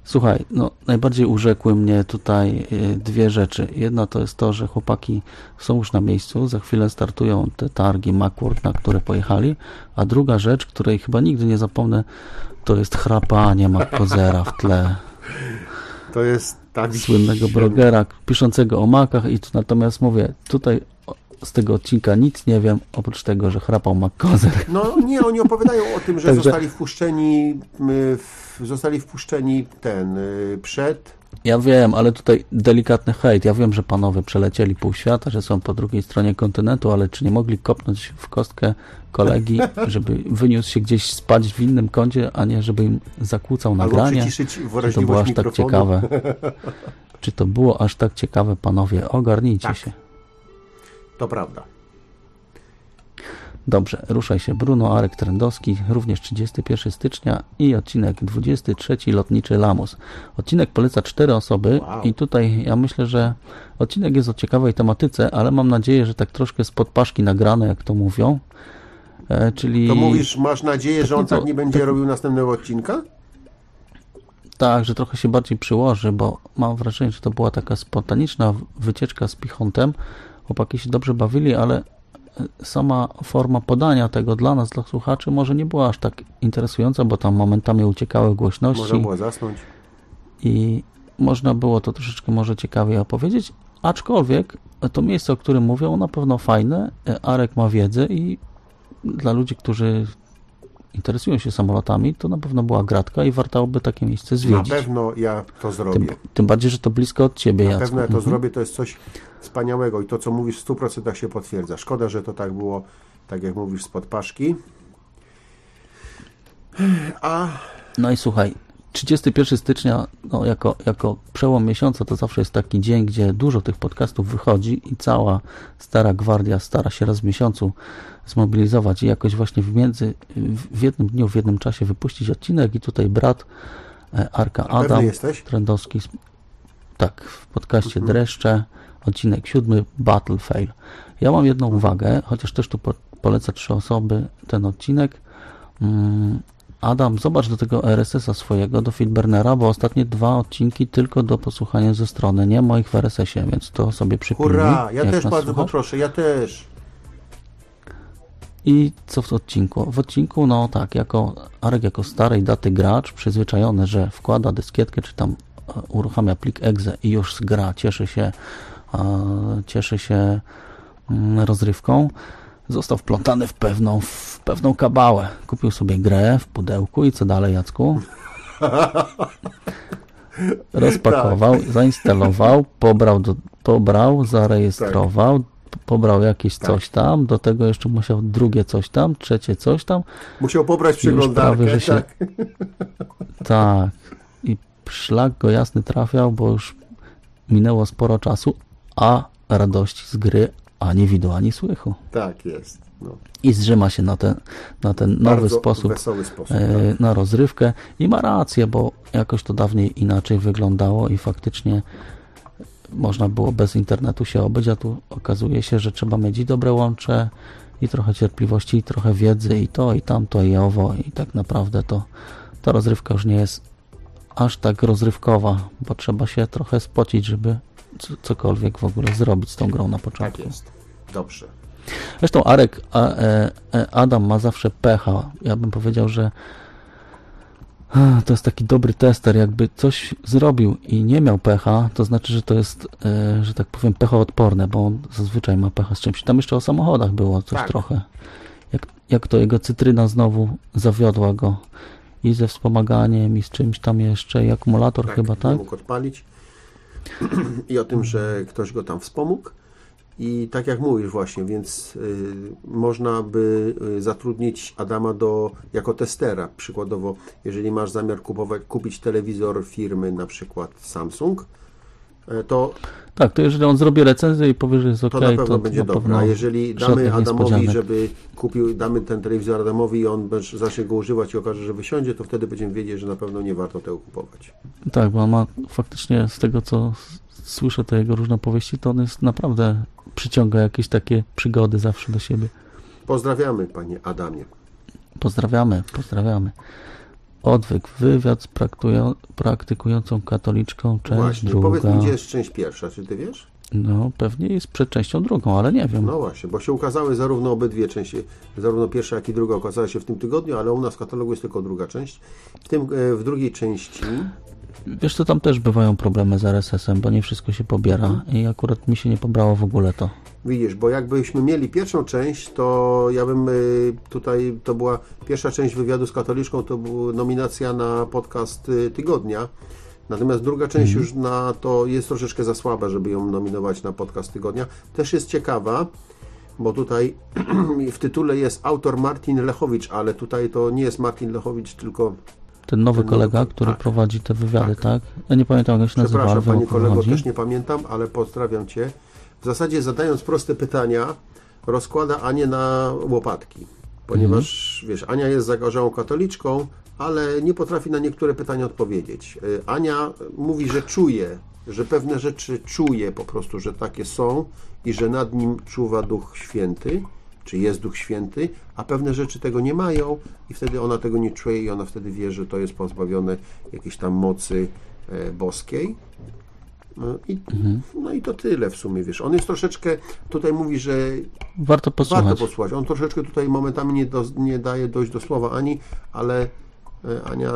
Słuchaj, no najbardziej urzekły mnie tutaj y, dwie rzeczy. Jedna to jest to, że chłopaki są już na miejscu, za chwilę startują te targi Macworld, na które pojechali, a druga rzecz, której chyba nigdy nie zapomnę, to jest chrapanie Mackozera w tle To jest tak... słynnego blogera piszącego o makach i tu natomiast mówię, tutaj z tego odcinka nic nie wiem, oprócz tego, że chrapał Mackozer. No nie, oni opowiadają o tym, że Także- zostali wpuszczeni, y, w, zostali wpuszczeni ten y, przed. Ja wiem, ale tutaj delikatny hejt. Ja wiem, że panowie przelecieli pół świata, że są po drugiej stronie kontynentu, ale czy nie mogli kopnąć w kostkę kolegi, żeby wyniósł się gdzieś spać w innym kącie, a nie żeby im zakłócał nagranie? Czy to było aż tak mikrofonu. ciekawe? Czy to było aż tak ciekawe, panowie? Ogarnijcie Tak. się. To prawda. Dobrze, ruszaj się Bruno Arek Trendowski, również 31 stycznia i odcinek 23 Lotniczy Lamus. Odcinek poleca cztery osoby Wow. i tutaj ja myślę, że odcinek jest o ciekawej tematyce, ale mam nadzieję, że tak troszkę z podpaszki nagrane, jak to mówią. E, czyli To mówisz, masz nadzieję, że on tak nie będzie robił następnego odcinka? tak, że trochę się bardziej przyłoży, bo mam wrażenie, że to była taka spontaniczna wycieczka z Pichontem. Chłopaki się dobrze bawili, ale sama forma podania tego dla nas, dla słuchaczy, może nie była aż tak interesująca, bo tam momentami uciekały głośności Można było zasnąć. i można było to troszeczkę może ciekawiej opowiedzieć, aczkolwiek to miejsce, o którym mówią, na pewno fajne. Arek ma wiedzę i dla ludzi, którzy interesują się samolotami, to na pewno była gratka i warto by takie miejsce Na zwiedzić. pewno ja to zrobię. Tym, tym bardziej, że to blisko od ciebie, Na Jacku. pewno ja to Mhm. zrobię, to jest coś wspaniałego i to, co mówisz w 100% się potwierdza. Szkoda, że to tak było, tak jak mówisz, spod paszki. A No i słuchaj, 31 stycznia, no jako, jako przełom miesiąca, to zawsze jest taki dzień, gdzie dużo tych podcastów wychodzi i cała stara gwardia stara się raz w miesiącu zmobilizować i jakoś właśnie w, między, w jednym dniu, w jednym czasie wypuścić odcinek i tutaj brat e, Arka Adam? Trendowski, tak, w podcaście Dreszcze, odcinek siódmy, Battle Fail. Ja mam jedną uwagę, chociaż też tu po, polecę trzy osoby ten odcinek. Mm, Adam, zobacz do tego RSS-a swojego, do Feedburnera, bo ostatnie dwa odcinki tylko do posłuchania ze strony, nie moich w RSS-ie, więc to sobie przypilnuj. hurra, ja też bardzo słuchasz. poproszę, ja też. I co w odcinku? W odcinku, no tak, jako Arek jako starej daty gracz, przyzwyczajony, że wkłada dyskietkę, czy tam e, uruchamia plik exe i już gra, cieszy się, e, cieszy się mm, rozrywką, został wplątany w pewną, w pewną kabałę. Kupił sobie grę w pudełku i co dalej, Jacku? Rozpakował, zainstalował, pobrał, do, pobrał, zarejestrował, p- pobrał jakieś coś tam, do tego jeszcze musiał drugie coś tam, trzecie coś tam. Musiał pobrać przeglądarkę. prawie, się- tak. Tak. I szlak go jasny trafiał, bo już minęło sporo czasu, a radości z gry ani widu, ani słychu. tak jest. No. I zrzyma się na ten, na ten nowy sposób sposób. e, tak. na rozrywkę i ma rację, bo jakoś to dawniej inaczej wyglądało i faktycznie można było bez internetu się obyć, a tu okazuje się, że trzeba mieć i dobre łącze, i trochę cierpliwości, i trochę wiedzy, i to, i tamto, i owo, i tak naprawdę to ta rozrywka już nie jest aż tak rozrywkowa, bo trzeba się trochę spocić, żeby cokolwiek w ogóle zrobić z tą grą na Tak początku. jest. Dobrze. Zresztą Arek, a, e, e, Adam ma zawsze pecha. Ja bym powiedział, że to jest taki dobry tester. Jakby coś zrobił i nie miał pecha, to znaczy, że to jest, e, że tak powiem, pechoodporne, bo on zazwyczaj ma pecha z czymś. Tam jeszcze o samochodach było coś Tak. trochę. Jak, jak to jego cytryna znowu zawiodła go i ze wspomaganiem, i z czymś tam jeszcze, i akumulator chyba, nie tak? mógł odpalić. I o tym, że ktoś go tam wspomógł. I tak jak mówisz właśnie, więc y, można by y, zatrudnić Adama do, jako testera. Przykładowo, jeżeli masz zamiar kupować, kupić telewizor firmy na przykład Samsung, e, to, Tak, to jeżeli on zrobi recenzję i powie, że jest ok, to na pewno to będzie pewno A jeżeli damy Adamowi, żeby kupił, damy ten telewizor Adamowi i on zacznie go używać i okaże, że wysiądzie, to wtedy będziemy wiedzieć, że na pewno nie warto tego kupować. Tak, bo on ma faktycznie z tego, co słyszę, te jego różne powieści, to on jest naprawdę przyciąga jakieś takie przygody zawsze do siebie. Pozdrawiamy, panie Adamie. Pozdrawiamy, pozdrawiamy. Odwyk, wywiad z praktykującą katoliczką, część Właśnie, druga. powiedz mi, gdzie jest część pierwsza, czy ty wiesz? No, pewnie jest przed częścią drugą, ale nie wiem. No właśnie, bo się ukazały zarówno obydwie części, zarówno pierwsza, jak i druga ukazały się w tym tygodniu, ale u nas w katalogu jest tylko druga część. W, tym, e, w drugiej części Wiesz co, tam też bywają problemy z RSS-em, bo nie wszystko się pobiera i akurat mi się nie pobrało w ogóle to. Widzisz, bo jakbyśmy mieli pierwszą część, to ja bym y, tutaj, to była pierwsza część wywiadu z katoliczką, to była nominacja na podcast y, tygodnia. Natomiast druga część już na to jest troszeczkę za słaba, żeby ją nominować na podcast tygodnia. Też jest ciekawa, bo tutaj w tytule jest autor Martin Lechowicz, ale tutaj to nie jest Martin Lechowicz, tylko Ten nowy Ten kolega, nowy, który tak. prowadzi te wywiady, tak? Ja nie pamiętam jak się nazywa, Przepraszam, panie kolego, chodzi. też nie pamiętam, ale pozdrawiam cię. W zasadzie zadając proste pytania, rozkłada Anię na łopatki. Ponieważ, Mhm. wiesz, Ania jest zagorzałą katoliczką, ale nie potrafi na niektóre pytania odpowiedzieć. Y, Ania mówi, że czuje, że pewne rzeczy czuje po prostu, że takie są i że nad nim czuwa Duch Święty, czy jest Duch Święty, a pewne rzeczy tego nie mają i wtedy ona tego nie czuje i ona wtedy wie, że to jest pozbawione jakiejś tam mocy e, boskiej. No i, Mhm. no i to tyle w sumie, wiesz. On jest troszeczkę, tutaj mówi, że Warto posłuchać. warto posłuchać. On troszeczkę tutaj momentami nie, do, nie daje dojść do słowa Ani, ale e, Ania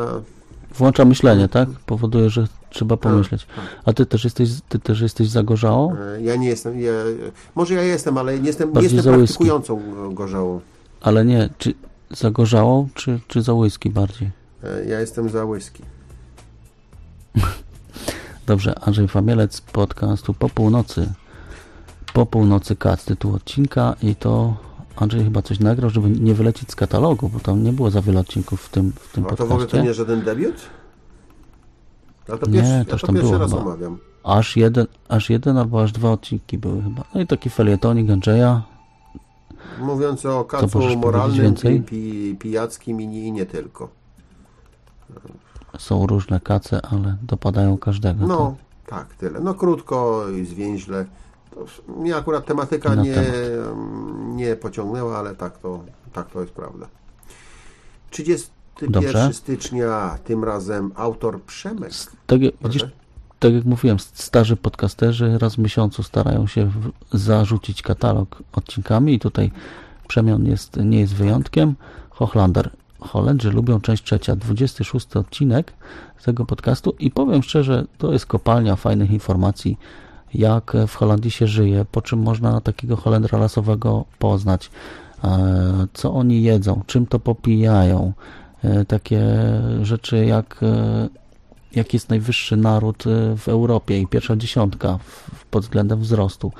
Włącza myślenie, tak? Powoduje, że trzeba pomyśleć. A ty też jesteś, ty też jesteś zagorzałą? E, Ja nie jestem, ja, może ja jestem, ale nie jestem, nie Bardziej jestem za whisky. praktykującą e, gorzałą. Ale nie, czy zagorzałą, czy, czy za whisky bardziej? E, Ja jestem za whisky. Dobrze, Andrzej Famielec podcastu Po północy. Po północy Kac, tytuł odcinka i to Andrzej chyba coś nagrał, żeby nie wylecieć z katalogu, bo tam nie było za wiele odcinków w tym, w tym A to w ogóle to nie żaden debiut? Ja to Nie, pierwszy, ja też to tam było raz chyba. omawiam. Aż jeden, aż jeden albo aż dwa odcinki były chyba. No i taki felietonik Andrzeja. Mówiąc o kacu moralnym, więcej? pi, pi, pijackim i nie, i nie tylko. Są różne kace, ale dopadają każdego. No, tak, tyle. No krótko i zwięźle. To mnie akurat tematyka nie, temat. nie pociągnęła, ale tak to, tak to jest prawda. 31 Dobrze. stycznia, tym razem autor Przemek. Tak, jak- widzisz, tak jak mówiłem, starzy podcasterzy raz w miesiącu starają się zarzucić katalog odcinkami i tutaj Przemian jest, nie jest wyjątkiem. Hochlander. Holendrzy lubią część trzecia, 26 odcinek tego podcastu i powiem szczerze, to jest kopalnia fajnych informacji, jak w Holandii się żyje, po czym można takiego Holendra lasowego poznać, e, co oni jedzą, czym to popijają, e, takie rzeczy jak e, jaki jest najwyższy naród w Europie i pierwsza dziesiątka pod względem wzrostu.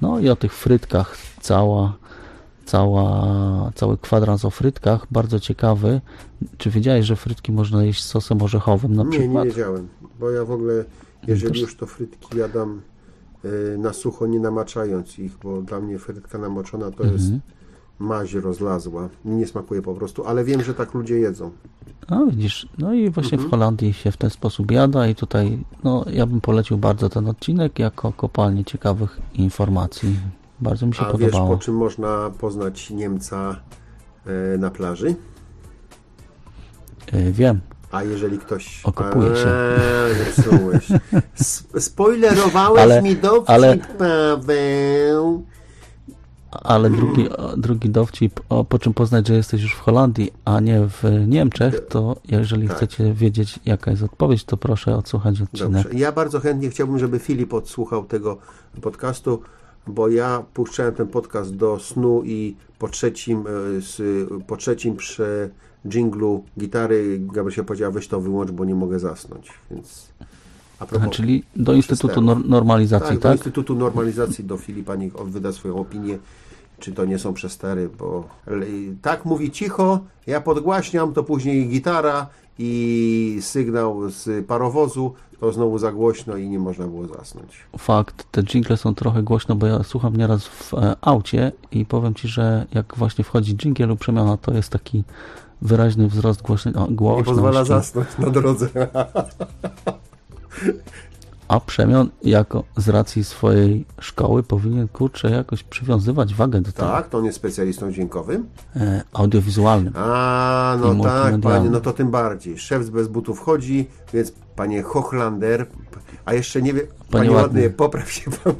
No i o tych frytkach cała, cała, cały kwadrans o frytkach, bardzo ciekawy. Czy wiedziałeś, że frytki można jeść z sosem orzechowym na Nie, nie przykład? wiedziałem, bo ja w ogóle, jeżeli Też- już to frytki jadam na sucho, nie namaczając ich, bo dla mnie frytka namoczona to jest Mhm. maź rozlazła. Mi nie smakuje po prostu, ale wiem, że tak ludzie jedzą. No widzisz, no i właśnie Mhm. w Holandii się w ten sposób jada i tutaj, no ja bym polecił bardzo ten odcinek jako kopalnię ciekawych informacji. Bardzo mi się A wiesz, podobało. po czym można poznać Niemca e, na plaży? E, Wiem, A jeżeli ktoś... Okopuje się. Eee, Spoilerowałeś Ale- mi dowcip, ale- Paweł. Ale drugi, drugi dowcip, o, po czym poznać, że jesteś już w Holandii, a nie w Niemczech, to jeżeli Tak. chcecie wiedzieć, jaka jest odpowiedź, to proszę odsłuchać odcinek. Dobrze. Ja bardzo chętnie chciałbym, żeby Filip odsłuchał tego podcastu, bo ja puszczałem ten podcast do snu i po trzecim, e, po trzecim przy dżinglu gitary Gabrysia powiedziała, weź to wyłącz, bo nie mogę zasnąć. Więc a propos, czyli do Instytutu nor- Normalizacji, tak, do tak? Instytutu Normalizacji do Filipa niech on wyda swoją opinię, czy to nie są przestery, bo tak mówi cicho, ja podgłaśniam, to później gitara i sygnał z parowozu, to znowu za głośno i nie można było zasnąć. Fakt, te jingle są trochę głośno, bo ja słucham nieraz w e, aucie i powiem Ci, że jak właśnie wchodzi jingle lub przemiana, to jest taki wyraźny wzrost głośny, o, Nie głośności. pozwala zasnąć na drodze. A przemian jako z racji swojej szkoły powinien, kurczę, jakoś przywiązywać wagę do tego tak, to on jest specjalistą dźwiękowym. e, audiowizualnym. A, no tak, panie, no to tym bardziej. Szef bez butów chodzi, więc panie Hochlander, a jeszcze nie wiem, panie, Ładny. ładny, popraw się pan,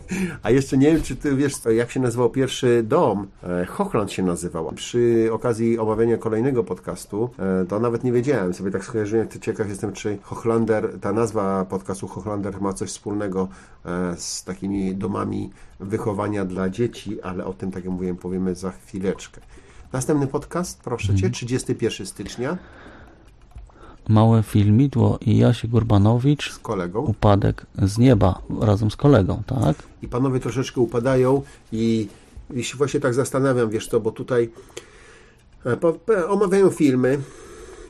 a jeszcze nie wiem, czy ty wiesz, jak się nazywał pierwszy dom, e, Hochland się nazywał. Przy okazji omawiania kolejnego podcastu, e, to nawet nie wiedziałem, sobie tak skojarzyłem, ciekaw jestem, czy Hochlander, ta nazwa podcastu Hochlander ma coś wspólnego e, z takimi domami wychowania dla dzieci, ale o tym, tak jak mówiłem, powiemy za chwileczkę. Następny podcast, proszę Mhm. Cię, 31 stycznia Małe filmidło i Jasiek Urbanowicz z kolegą. upadek z nieba razem z kolegą, tak? I panowie troszeczkę upadają i, i się właśnie tak zastanawiam, wiesz co, bo tutaj e, omawiają filmy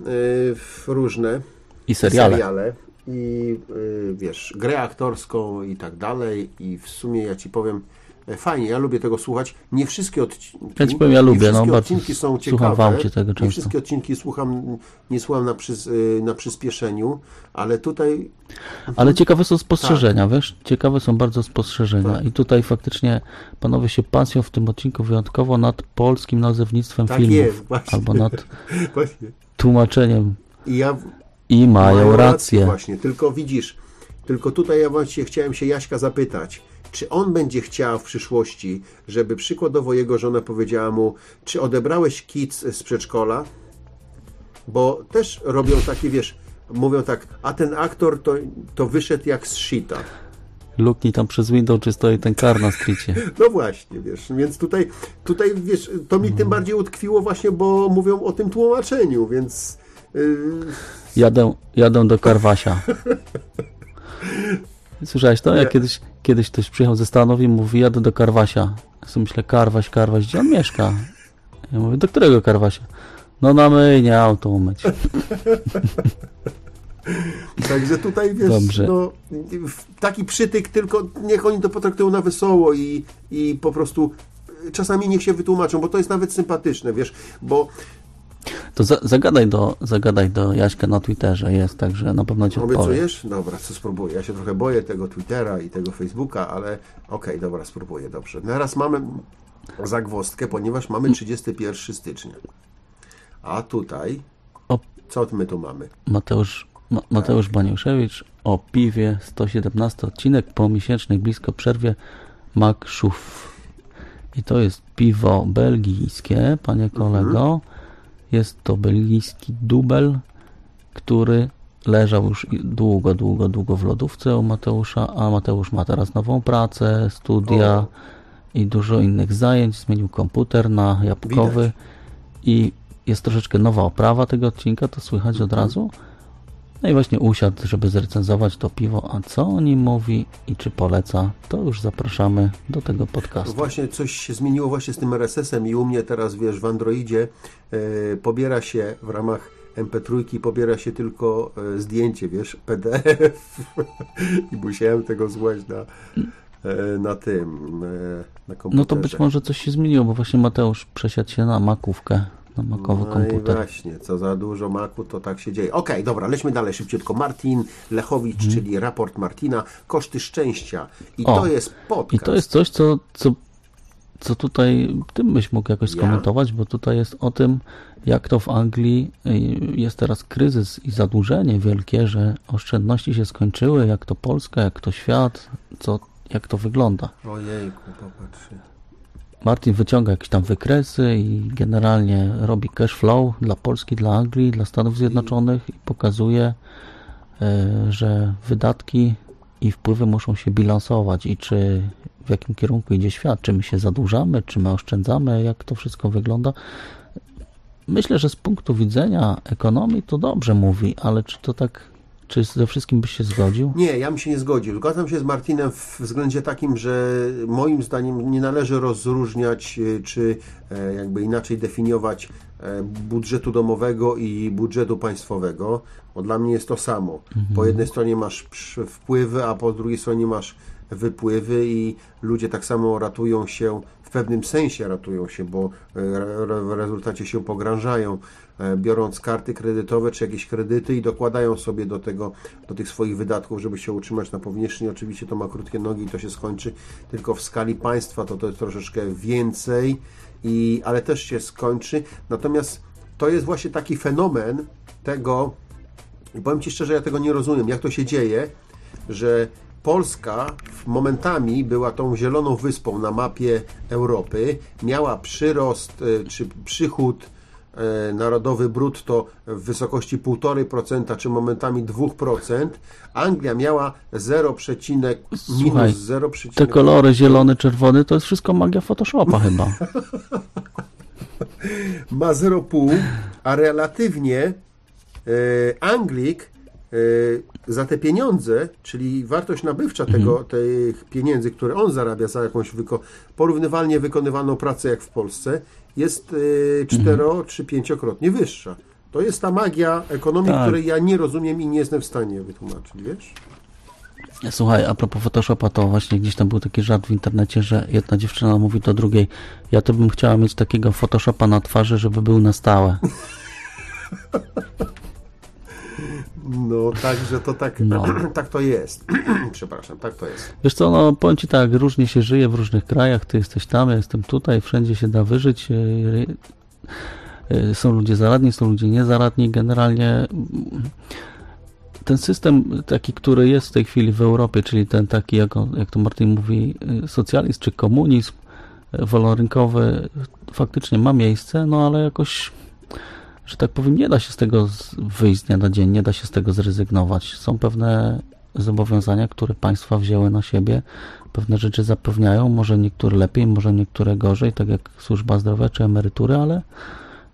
y, różne, I seriale. seriale i y, wiesz, grę aktorską i tak dalej i w sumie ja Ci powiem, e, fajnie, ja lubię tego słuchać. Nie wszystkie odcinki, Ja powiem, ja lubię, no, odcinki są ciekawe. tego nie wszystkie odcinki słucham, nie słucham na, y, na przyspieszeniu, ale tutaj Ale ciekawe są spostrzeżenia, Tak. wiesz? Ciekawe są bardzo spostrzeżenia. I tutaj faktycznie panowie się pasją w tym odcinku wyjątkowo nad polskim nazewnictwem Tak filmów. jest, właśnie. albo nad tłumaczeniem. I ja I mają rację. Właśnie, tylko widzisz, tylko tutaj ja właśnie chciałem się Jaśka zapytać, czy on będzie chciał w przyszłości, żeby przykładowo jego żona powiedziała mu, czy odebrałeś kids z przedszkola? Bo też robią takie, wiesz, mówią tak, a ten aktor to, to wyszedł jak z shita. Luknij tam przez window, czy stoi ten kar na stricie. No właśnie, wiesz, więc tutaj, tutaj wiesz, to mi tym bardziej utkwiło właśnie, bo mówią o tym tłumaczeniu, więc... Yy, Jadę, jadę do Karwasia. Słyszałeś to? Ja kiedyś, kiedyś ktoś przyjechał ze Stanów i mówi, jadę do Karwasia. Ja sobie myślę, Karwaś, Karwaś, gdzie on mieszka? Ja mówię, do którego Karwasia? No na myjnie auto umyć. Także tutaj wiesz, Dobrze. no, taki przytyk, tylko niech oni to potraktują na wesoło i, i po prostu czasami niech się wytłumaczą, bo to jest nawet sympatyczne, wiesz, bo To za, zagadaj, do, zagadaj do Jaśka na Twitterze, jest, także na pewno ci odpowie. obiecujesz? Dobra, co spróbuję. Ja się trochę boję tego Twittera i tego Facebooka, ale okej, dobra, spróbuję, dobrze. Teraz mamy zagwozdkę, ponieważ mamy 31 stycznia. A tutaj, co my tu mamy? Mateusz, Ma, Mateusz Baniuszewicz o piwie 117 odcinek po miesięcznej blisko przerwie Makszów. I to jest piwo belgijskie, panie kolego. Jest to belgijski dubel, który leżał już długo, długo, długo w lodówce u Mateusza, a Mateusz ma teraz nową pracę, studia O. i dużo innych zajęć. Zmienił komputer na jabłkowy Widać. i jest troszeczkę nowa oprawa tego odcinka, to słychać od razu. No i właśnie usiadł, żeby zrecenzować to piwo, a co o nim mówi i czy poleca, to już zapraszamy do tego podcastu. Właśnie coś się zmieniło właśnie z tym RSS-em i u mnie teraz, wiesz, w Androidzie e, pobiera się w ramach MP3 pobiera się tylko e, zdjęcie, wiesz, PDF i musiałem tego złać na, e, na tym, na komputerze. No to być może coś się zmieniło, bo właśnie Mateusz przesiadł się na makówkę, na makowy No i komputer. właśnie, co za dużo maku, to tak się dzieje. Okej, dobra, lećmy dalej szybciutko. Martin Lechowicz, czyli raport Martina, koszty szczęścia. I. O, to jest podcast. I to jest coś, co, co, co tutaj ty byś mógł jakoś Ja? skomentować, bo tutaj jest o tym, jak to w Anglii y, jest teraz kryzys i zadłużenie wielkie, że oszczędności się skończyły, jak to Polska, jak to świat, co, jak to wygląda. Ojejku, popatrz. Martin wyciąga jakieś tam wykresy i generalnie robi cash flow dla Polski, dla Anglii, dla Stanów Zjednoczonych i pokazuje, e, że wydatki i wpływy muszą się bilansować i czy w jakim kierunku idzie świat, czy my się zadłużamy, czy my oszczędzamy, jak to wszystko wygląda. Myślę, że z punktu widzenia ekonomii to dobrze mówi, ale czy to tak Czy ze wszystkim byś się zgodził? Nie, ja bym się nie zgodził. Zgadzam się z Martinem w względzie takim, że moim zdaniem nie należy rozróżniać, e, czy e, jakby inaczej definiować e, budżetu domowego i budżetu państwowego, bo dla mnie jest to samo. Po jednej stronie masz wpływy, a po drugiej stronie masz wypływy i ludzie tak samo ratują się, w pewnym sensie ratują się, bo w rezultacie się pogrążają, biorąc karty kredytowe czy jakieś kredyty i dokładają sobie do tego, do tych swoich wydatków, żeby się utrzymać na powierzchni. Oczywiście to ma krótkie nogi i to się skończy, tylko w skali państwa to, to jest troszeczkę więcej, i, ale też się skończy. Natomiast to jest właśnie taki fenomen tego, i powiem Ci szczerze, ja tego nie rozumiem, jak to się dzieje, że Polska momentami była tą zieloną wyspą na mapie Europy, miała przyrost e, czy przychód e, narodowy brutto w wysokości 1,5% czy momentami 2%. Anglia miała 0, Słuchaj, minus 0, Te kolory zielony, czerwony to jest wszystko magia Photoshopa chyba. ma 0,5, a relatywnie e, Anglik e, za te pieniądze, czyli wartość nabywcza tego, tych pieniędzy, które on zarabia za jakąś wyko- porównywalnie wykonywaną pracę jak w Polsce, jest e, cztero czy pięciokrotnie wyższa. To jest ta magia ekonomii, Tak. której ja nie rozumiem i nie jestem w stanie wytłumaczyć, wiesz? Słuchaj, a propos Photoshopa, to właśnie gdzieś tam był taki żart w internecie, że jedna dziewczyna mówi do drugiej, ja to bym chciała mieć takiego Photoshopa na twarzy, żeby był na stałe. No, także to tak, No. tak to jest. Przepraszam, tak to jest. Wiesz co, no powiem Ci tak, różnie się żyje w różnych krajach, Ty jesteś tam, ja jestem tutaj, wszędzie się da wyżyć. yy, yy, Są ludzie zaradni, są ludzie niezaradni. Generalnie ten system taki, który jest w tej chwili w Europie, czyli ten taki, jak, on, jak to Martin mówi, yy, socjalizm czy komunizm wolnorynkowy, faktycznie ma miejsce, no ale jakoś że tak powiem, nie da się z tego wyjść z dnia na dzień, nie da się z tego zrezygnować. Są pewne zobowiązania, które państwa wzięły na siebie, pewne rzeczy zapewniają, może niektóre lepiej, może niektóre gorzej, tak jak służba zdrowia czy emerytury, ale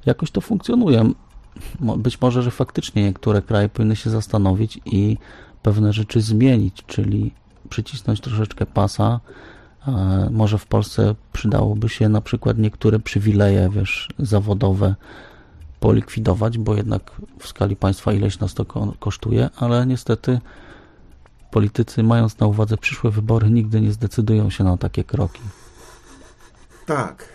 jakoś to funkcjonuje. Być może, że faktycznie niektóre kraje powinny się zastanowić i pewne rzeczy zmienić, czyli przycisnąć troszeczkę pasa. Może w Polsce przydałoby się na przykład niektóre przywileje, wiesz, zawodowe, polikwidować, bo jednak w skali państwa ileś nas to ko- kosztuje, ale niestety politycy, mając na uwadze przyszłe wybory, nigdy nie zdecydują się na takie kroki. Tak.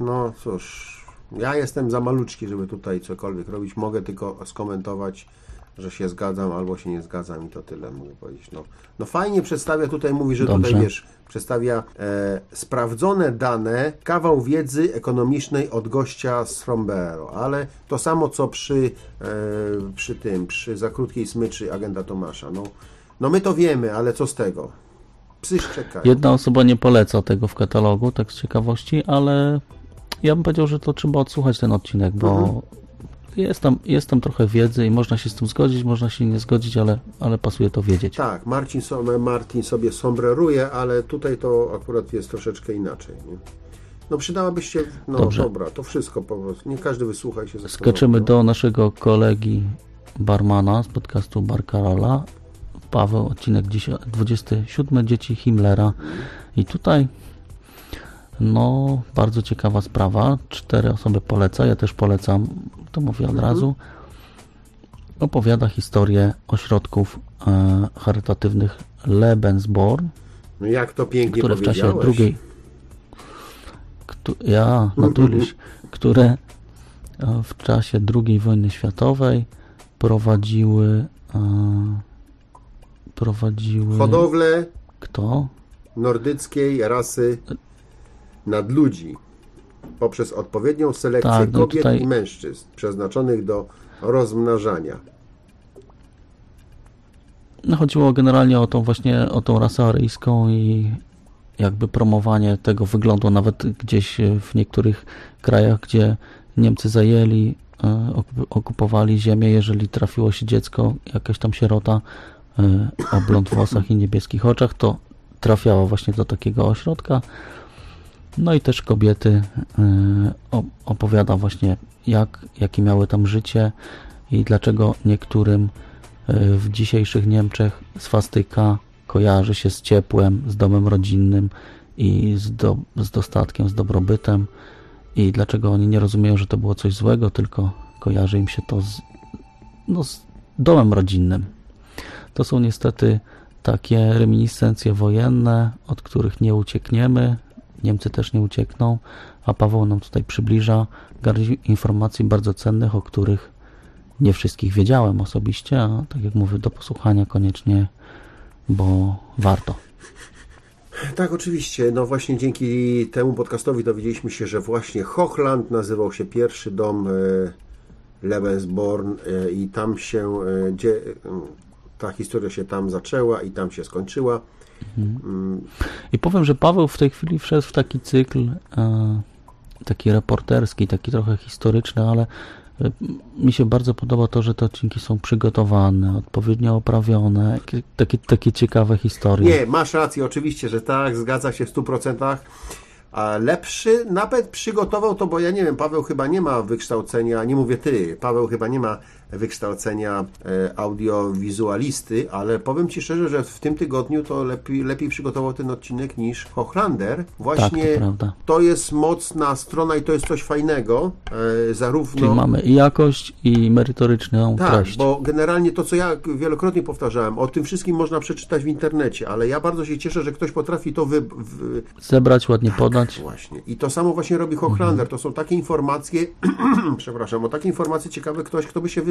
No cóż, ja jestem za maluczki, żeby tutaj cokolwiek robić. Mogę tylko skomentować, że się zgadzam albo się nie zgadzam i to tyle mogę powiedzieć. No, no fajnie przedstawia tutaj, mówi, że Dobrze. tutaj wiesz, przedstawia e, sprawdzone dane, kawał wiedzy ekonomicznej od gościa z Frombero, ale to samo co przy, e, przy tym, przy za krótkiej smyczy agenda Tomasza. No, no my to wiemy, ale co z tego? Psy szczekają. Jedna osoba nie poleca tego w katalogu, tak z ciekawości, ale ja bym powiedział, że to trzeba odsłuchać ten odcinek, bo Mhm. Jest, tam, jest tam trochę wiedzy i można się z tym zgodzić, można się nie zgodzić, ale, ale pasuje to wiedzieć. Tak, Marcin, so- Martin sobie sombreruje, ale tutaj to akurat jest troszeczkę inaczej. Nie? No przydałaby się, no Dobrze. dobra, to wszystko po prostu. Nie każdy wysłucha się. Skaczymy do naszego kolegi barmana z podcastu Bar Karola. Paweł, odcinek dzisiaj 27, Dzieci Himmlera. I tutaj no, bardzo ciekawa sprawa. Cztery osoby poleca, ja też polecam, to mówię od razu. Opowiada historię ośrodków e, charytatywnych Lebensborn, No jak to pięknie które w czasie drugiej któ- ja, natuliś, które e, w czasie II wojny światowej prowadziły e, prowadziły Hodowlę kto? nordyckiej rasy nadludzi poprzez odpowiednią selekcję Tak, no kobiet tutaj- i mężczyzn przeznaczonych do rozmnażania. No chodziło generalnie o tą właśnie, o tą rasę aryjską i jakby promowanie tego wyglądu nawet gdzieś w niektórych krajach, gdzie Niemcy zajęli, e, okup- okupowali ziemię, jeżeli trafiło się dziecko, jakaś tam sierota e, o blond włosach i niebieskich oczach, to trafiało właśnie do takiego ośrodka. No i też kobiety o- opowiada właśnie jak, jakie miały tam życie i dlaczego niektórym Y, W dzisiejszych Niemczech swastyka kojarzy się z ciepłem, z domem rodzinnym i z, do, z dostatkiem, z dobrobytem. I dlaczego oni nie rozumieją, że to było coś złego, tylko kojarzy im się to z, no, z domem rodzinnym. To są niestety takie reminiscencje wojenne, od których nie uciekniemy. Niemcy też nie uciekną, a Paweł nam tutaj przybliża garść informacji bardzo cennych, o których nie wszystkich wiedziałem osobiście, a tak jak mówię, do posłuchania koniecznie, bo warto. Tak, oczywiście. No właśnie dzięki temu podcastowi dowiedzieliśmy się, że właśnie Hochland nazywał się pierwszy dom e, Lebensborn e, i tam się, gdzie, e, ta historia się tam zaczęła i tam się skończyła. I powiem, że Paweł w tej chwili wszedł w taki cykl e, taki reporterski, taki trochę historyczny, ale e, mi się bardzo podoba to, że te odcinki są przygotowane, odpowiednio oprawione, takie, takie, ciekawe historie. Nie, masz rację, oczywiście, że tak, zgadza się w 100%. A lepszy nawet przygotował to, bo ja nie wiem, Paweł chyba nie ma wykształcenia, nie mówię ty, Paweł chyba nie ma wykształcenia e, audiowizualisty, ale powiem Ci szczerze, że w tym tygodniu to lepiej, lepiej przygotował ten odcinek niż Hochlander. Właśnie Tak, to to jest mocna strona i to jest coś fajnego, e, zarówno... Czyli mamy i jakość, i merytoryczną Tak, treść. bo generalnie to, co ja wielokrotnie powtarzałem, o tym wszystkim można przeczytać w internecie, ale ja bardzo się cieszę, że ktoś potrafi to wy... wy... Zebrać, ładnie podać. Właśnie. I to samo właśnie robi Hochlander. To są takie informacje, przepraszam, o takie informacje ciekawe ktoś, kto by się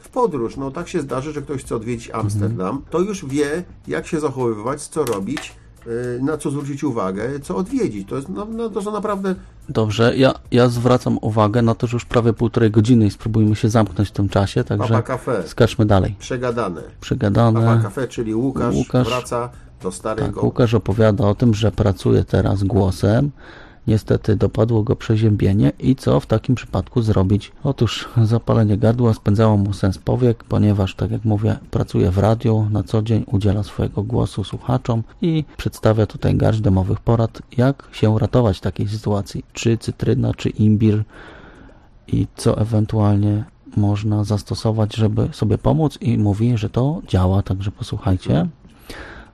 w podróż. No tak się zdarzy, że ktoś chce odwiedzić Amsterdam, to już wie, jak się zachowywać, co robić, yy, na co zwrócić uwagę, co odwiedzić. To, jest, no, no, to są naprawdę Dobrze, ja, ja zwracam uwagę na to, że już prawie półtorej godziny i spróbujmy się zamknąć w tym czasie, Papa także skaczmy dalej. przegadane. Papa Przegadane. Cafe, czyli Łukasz, Łukasz- wraca do starego. Tak, Łukasz opowiada o tym, że pracuje teraz głosem. Niestety dopadło go przeziębienie i co w takim przypadku zrobić? Otóż zapalenie gardła spędzało mu sens powiek, ponieważ, tak jak mówię, pracuje w radiu na co dzień, udziela swojego głosu słuchaczom i przedstawia tutaj garść domowych porad, jak się ratować w takiej sytuacji. Czy cytryna, czy imbir i co ewentualnie można zastosować, żeby sobie pomóc i mówi, że to działa, także posłuchajcie.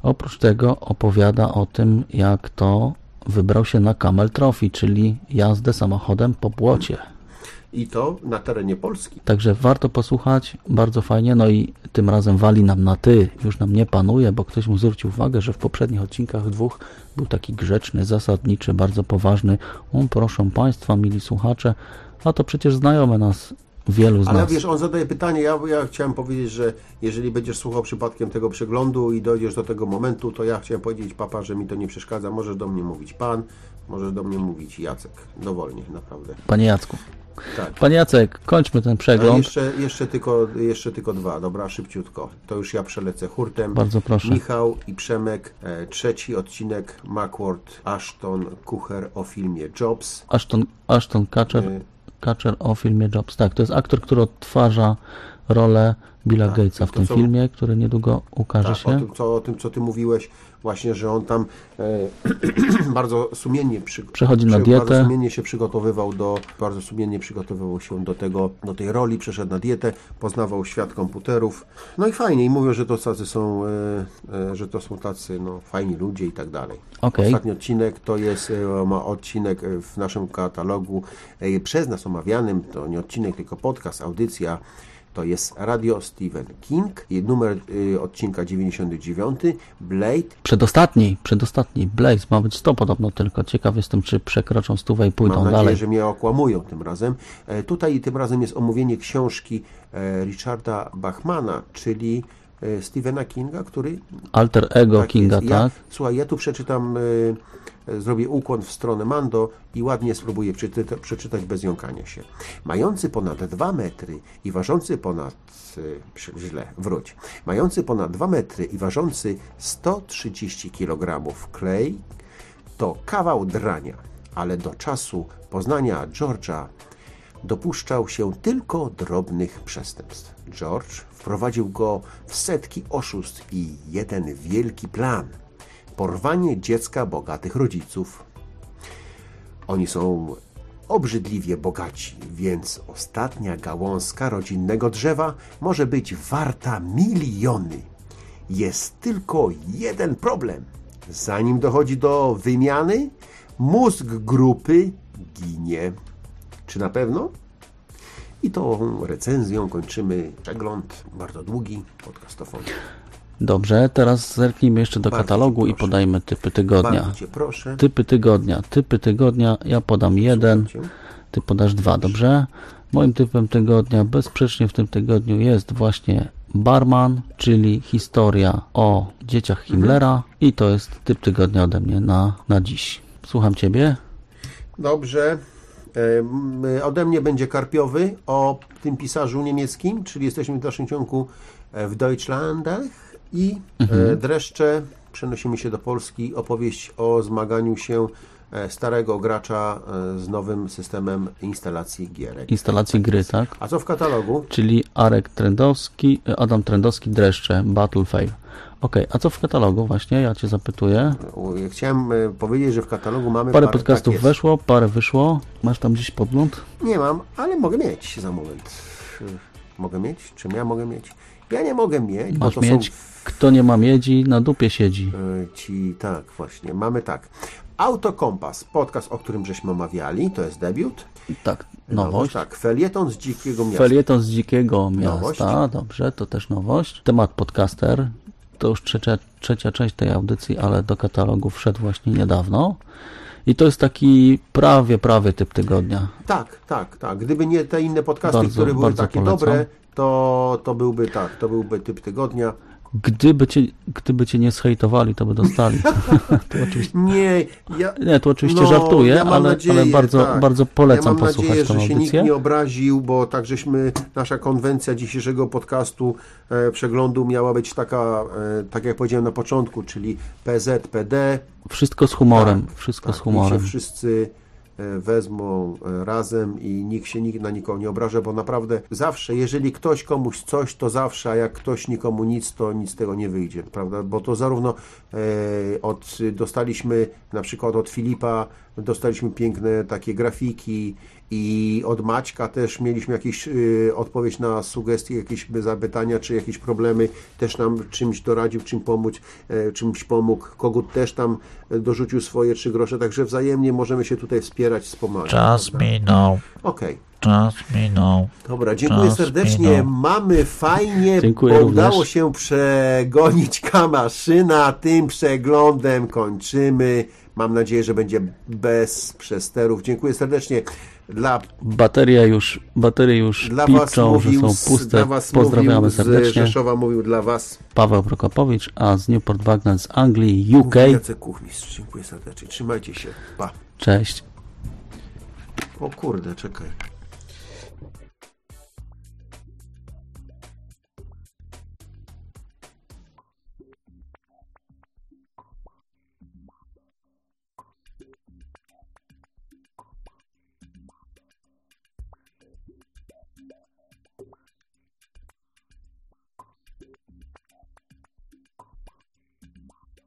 Oprócz tego opowiada o tym, jak to wybrał się na Camel Trophy, czyli jazdę samochodem po błocie. I to na terenie Polski. Także warto posłuchać, bardzo fajnie. No i tym razem wali nam na ty, już nam nie panuje, bo ktoś mu zwrócił uwagę, że w poprzednich odcinkach dwóch był taki grzeczny, zasadniczy, bardzo poważny. On, proszę Państwa, mili słuchacze, a to przecież znajome nas wielu z Ale nas. wiesz, on zadaje pytanie, ja, ja chciałem powiedzieć, że jeżeli będziesz słuchał przypadkiem tego przeglądu i dojdziesz do tego momentu, to ja chciałem powiedzieć, papa, że mi to nie przeszkadza, możesz do mnie mówić pan, możesz do mnie mówić Jacek, dowolnie, naprawdę. Panie Jacku. Tak. Panie Jacek, kończmy ten A przegląd. jeszcze, jeszcze, tylko, jeszcze tylko dwa, dobra, szybciutko. To już ja przelecę hurtem. Bardzo proszę. Michał i Przemek, e, trzeci odcinek, Macworld, Ashton, Kucher o filmie Jobs. Ashton, Ashton Kutcher, Y- Kutcher o filmie Jobs. Tak, to jest aktor, który odtwarza rolę Billa Tak, Gatesa w tym co- filmie, który niedługo ukaże Tak, o się. tym, co, o tym, co ty mówiłeś, właśnie, że on tam e, bardzo sumiennie przy, Przechodzi na dietę. Bardzo sumiennie się przygotowywał do, bardzo sumiennie przygotowywał się do tego, do tej roli, przeszedł na dietę, poznawał świat komputerów. No i fajnie, i mówią, że to tacy są, e, e, że to są tacy no, fajni ludzie i tak dalej. Okej. Ostatni odcinek to jest e, ma odcinek e, w naszym katalogu e, przez nas omawianym, to nie odcinek, tylko podcast, audycja. To jest Radio Stephen King, i numer y, odcinka 99, Blade. Przedostatni, przedostatni, Blaze, ma być 100 podobno tylko. Ciekaw jestem, czy przekroczą stówę i pójdą Mam nadzieję, dalej. że mnie okłamują tym razem. E, tutaj tym razem jest omówienie książki e, Richarda Bachmana, czyli Stephena Kinga, który Alter ego Tak Kinga, jest. Ja, tak? Słuchaj, ja tu przeczytam, y, zrobię ukłon w stronę Mando i ładnie spróbuję przeczyta, przeczytać bez jąkania się. Mający ponad 2 metry i ważący ponad, y, źle, wróć, mający ponad 2 metry i ważący 130 kg Clay to kawał drania, ale do czasu poznania George'a dopuszczał się tylko drobnych przestępstw. George wprowadził go w setki oszustw i jeden wielki plan porwanie dziecka bogatych rodziców. Oni są obrzydliwie bogaci, więc ostatnia gałązka rodzinnego drzewa może być warta miliony. Jest tylko jeden problem. Zanim dochodzi do wymiany, mózg grupy ginie. Czy na pewno? I tą recenzją kończymy przegląd bardzo długi podcastofonu. Dobrze, teraz zerknijmy jeszcze do Bardzo katalogu i podajmy typy tygodnia. Typy tygodnia. Typy tygodnia. Ja podam jeden, ty podasz dwa, dobrze? Moim typem tygodnia bezsprzecznie w tym tygodniu jest właśnie Barman, czyli historia o dzieciach Himmlera i to jest typ tygodnia ode mnie na, na dziś. Słucham Ciebie. Dobrze. Em, Ode mnie będzie karpiowy o tym pisarzu niemieckim, czyli jesteśmy w dalszym ciągu e, w Deutschlandach i e, dreszcze przenosimy się do Polski. Opowieść o zmaganiu się e, starego gracza e, z nowym systemem instalacji gierek. Instalacji gry, tak? A co w katalogu? Czyli Arek Trendowski, Adam Trendowski, Dreszcze, Battle Fail. Okej, a co w katalogu właśnie? Ja Cię zapytuję. Chciałem e, powiedzieć, że w katalogu mamy Parę parę- podcastów tak weszło, parę wyszło. Masz tam gdzieś podgląd? Nie mam, ale mogę mieć za moment. Mogę mieć? Czym ja mogę mieć? Ja nie mogę mieć, bo Masz to mieć. są Kto nie ma miedzi, na dupie siedzi. e, ci, tak, właśnie, mamy tak. Autokompas, podcast, o którym żeśmy omawiali, to jest debiut. Tak, nowość. Tak, felieton z dzikiego miasta. Felieton z dzikiego Nowość. miasta, dobrze, to też nowość. Temat podcaster, to już trzecia, trzecia część tej audycji, ale do katalogu wszedł właśnie niedawno. I to jest taki prawie, prawie typ tygodnia. Tak, tak, tak. Gdyby nie te inne podcasty, Bardzo, które były takie polecam. dobre, to, to byłby tak, to byłby typ tygodnia. Gdyby cię, gdyby cię nie zhejtowali, to by dostali. to oczywiście, Nie, ja... nie, tu oczywiście No, żartuję, ja ale, nadzieję, ale bardzo, tak. bardzo polecam ja mam posłuchać nadzieję, tę że się nikt audycję. nie obraził, bo tak żeśmy, nasza konwencja dzisiejszego podcastu e, przeglądu miała być taka, e, tak jak powiedziałem na początku, czyli PZ, PD. Wszystko z humorem, Tak, wszystko tak, z humorem. Wszyscy wezmą e, razem i nikt się nikt na nikogo nie obraża, bo naprawdę zawsze, jeżeli ktoś komuś coś, to zawsze, a jak ktoś nikomu nic, to nic z tego nie wyjdzie, prawda? Bo to zarówno e, od, dostaliśmy na przykład od Filipa, dostaliśmy piękne takie grafiki i od Maćka też mieliśmy jakieś y, odpowiedź na sugestie, jakieś zapytania, czy jakieś problemy, też nam czymś doradził, czym pomóc, e, czymś pomógł. Kogut też tam dorzucił swoje trzy grosze, także wzajemnie możemy się tutaj wspierać, wspomagać. Czas minął, Okej. czas minął. Dobra, dziękuję Czas serdecznie. minął. Mamy fajnie, Dziękuję bo również. udało się przegonić Kamaszyna. Tym przeglądem kończymy. Mam nadzieję, że będzie bez przesterów. Dziękuję serdecznie. Dla, Bateria już, baterie już dla Was piczą, że mówił, są z- puste. dla was Pozdrawiamy mówił z serdecznie. Rzeszowa mówił dla Was Paweł Prokopowicz, a z Newport Wagner z Anglii, UK. Jacek Kuchmistrz. Dziękuję serdecznie. Trzymajcie się. Pa. Cześć. O kurde, czekaj.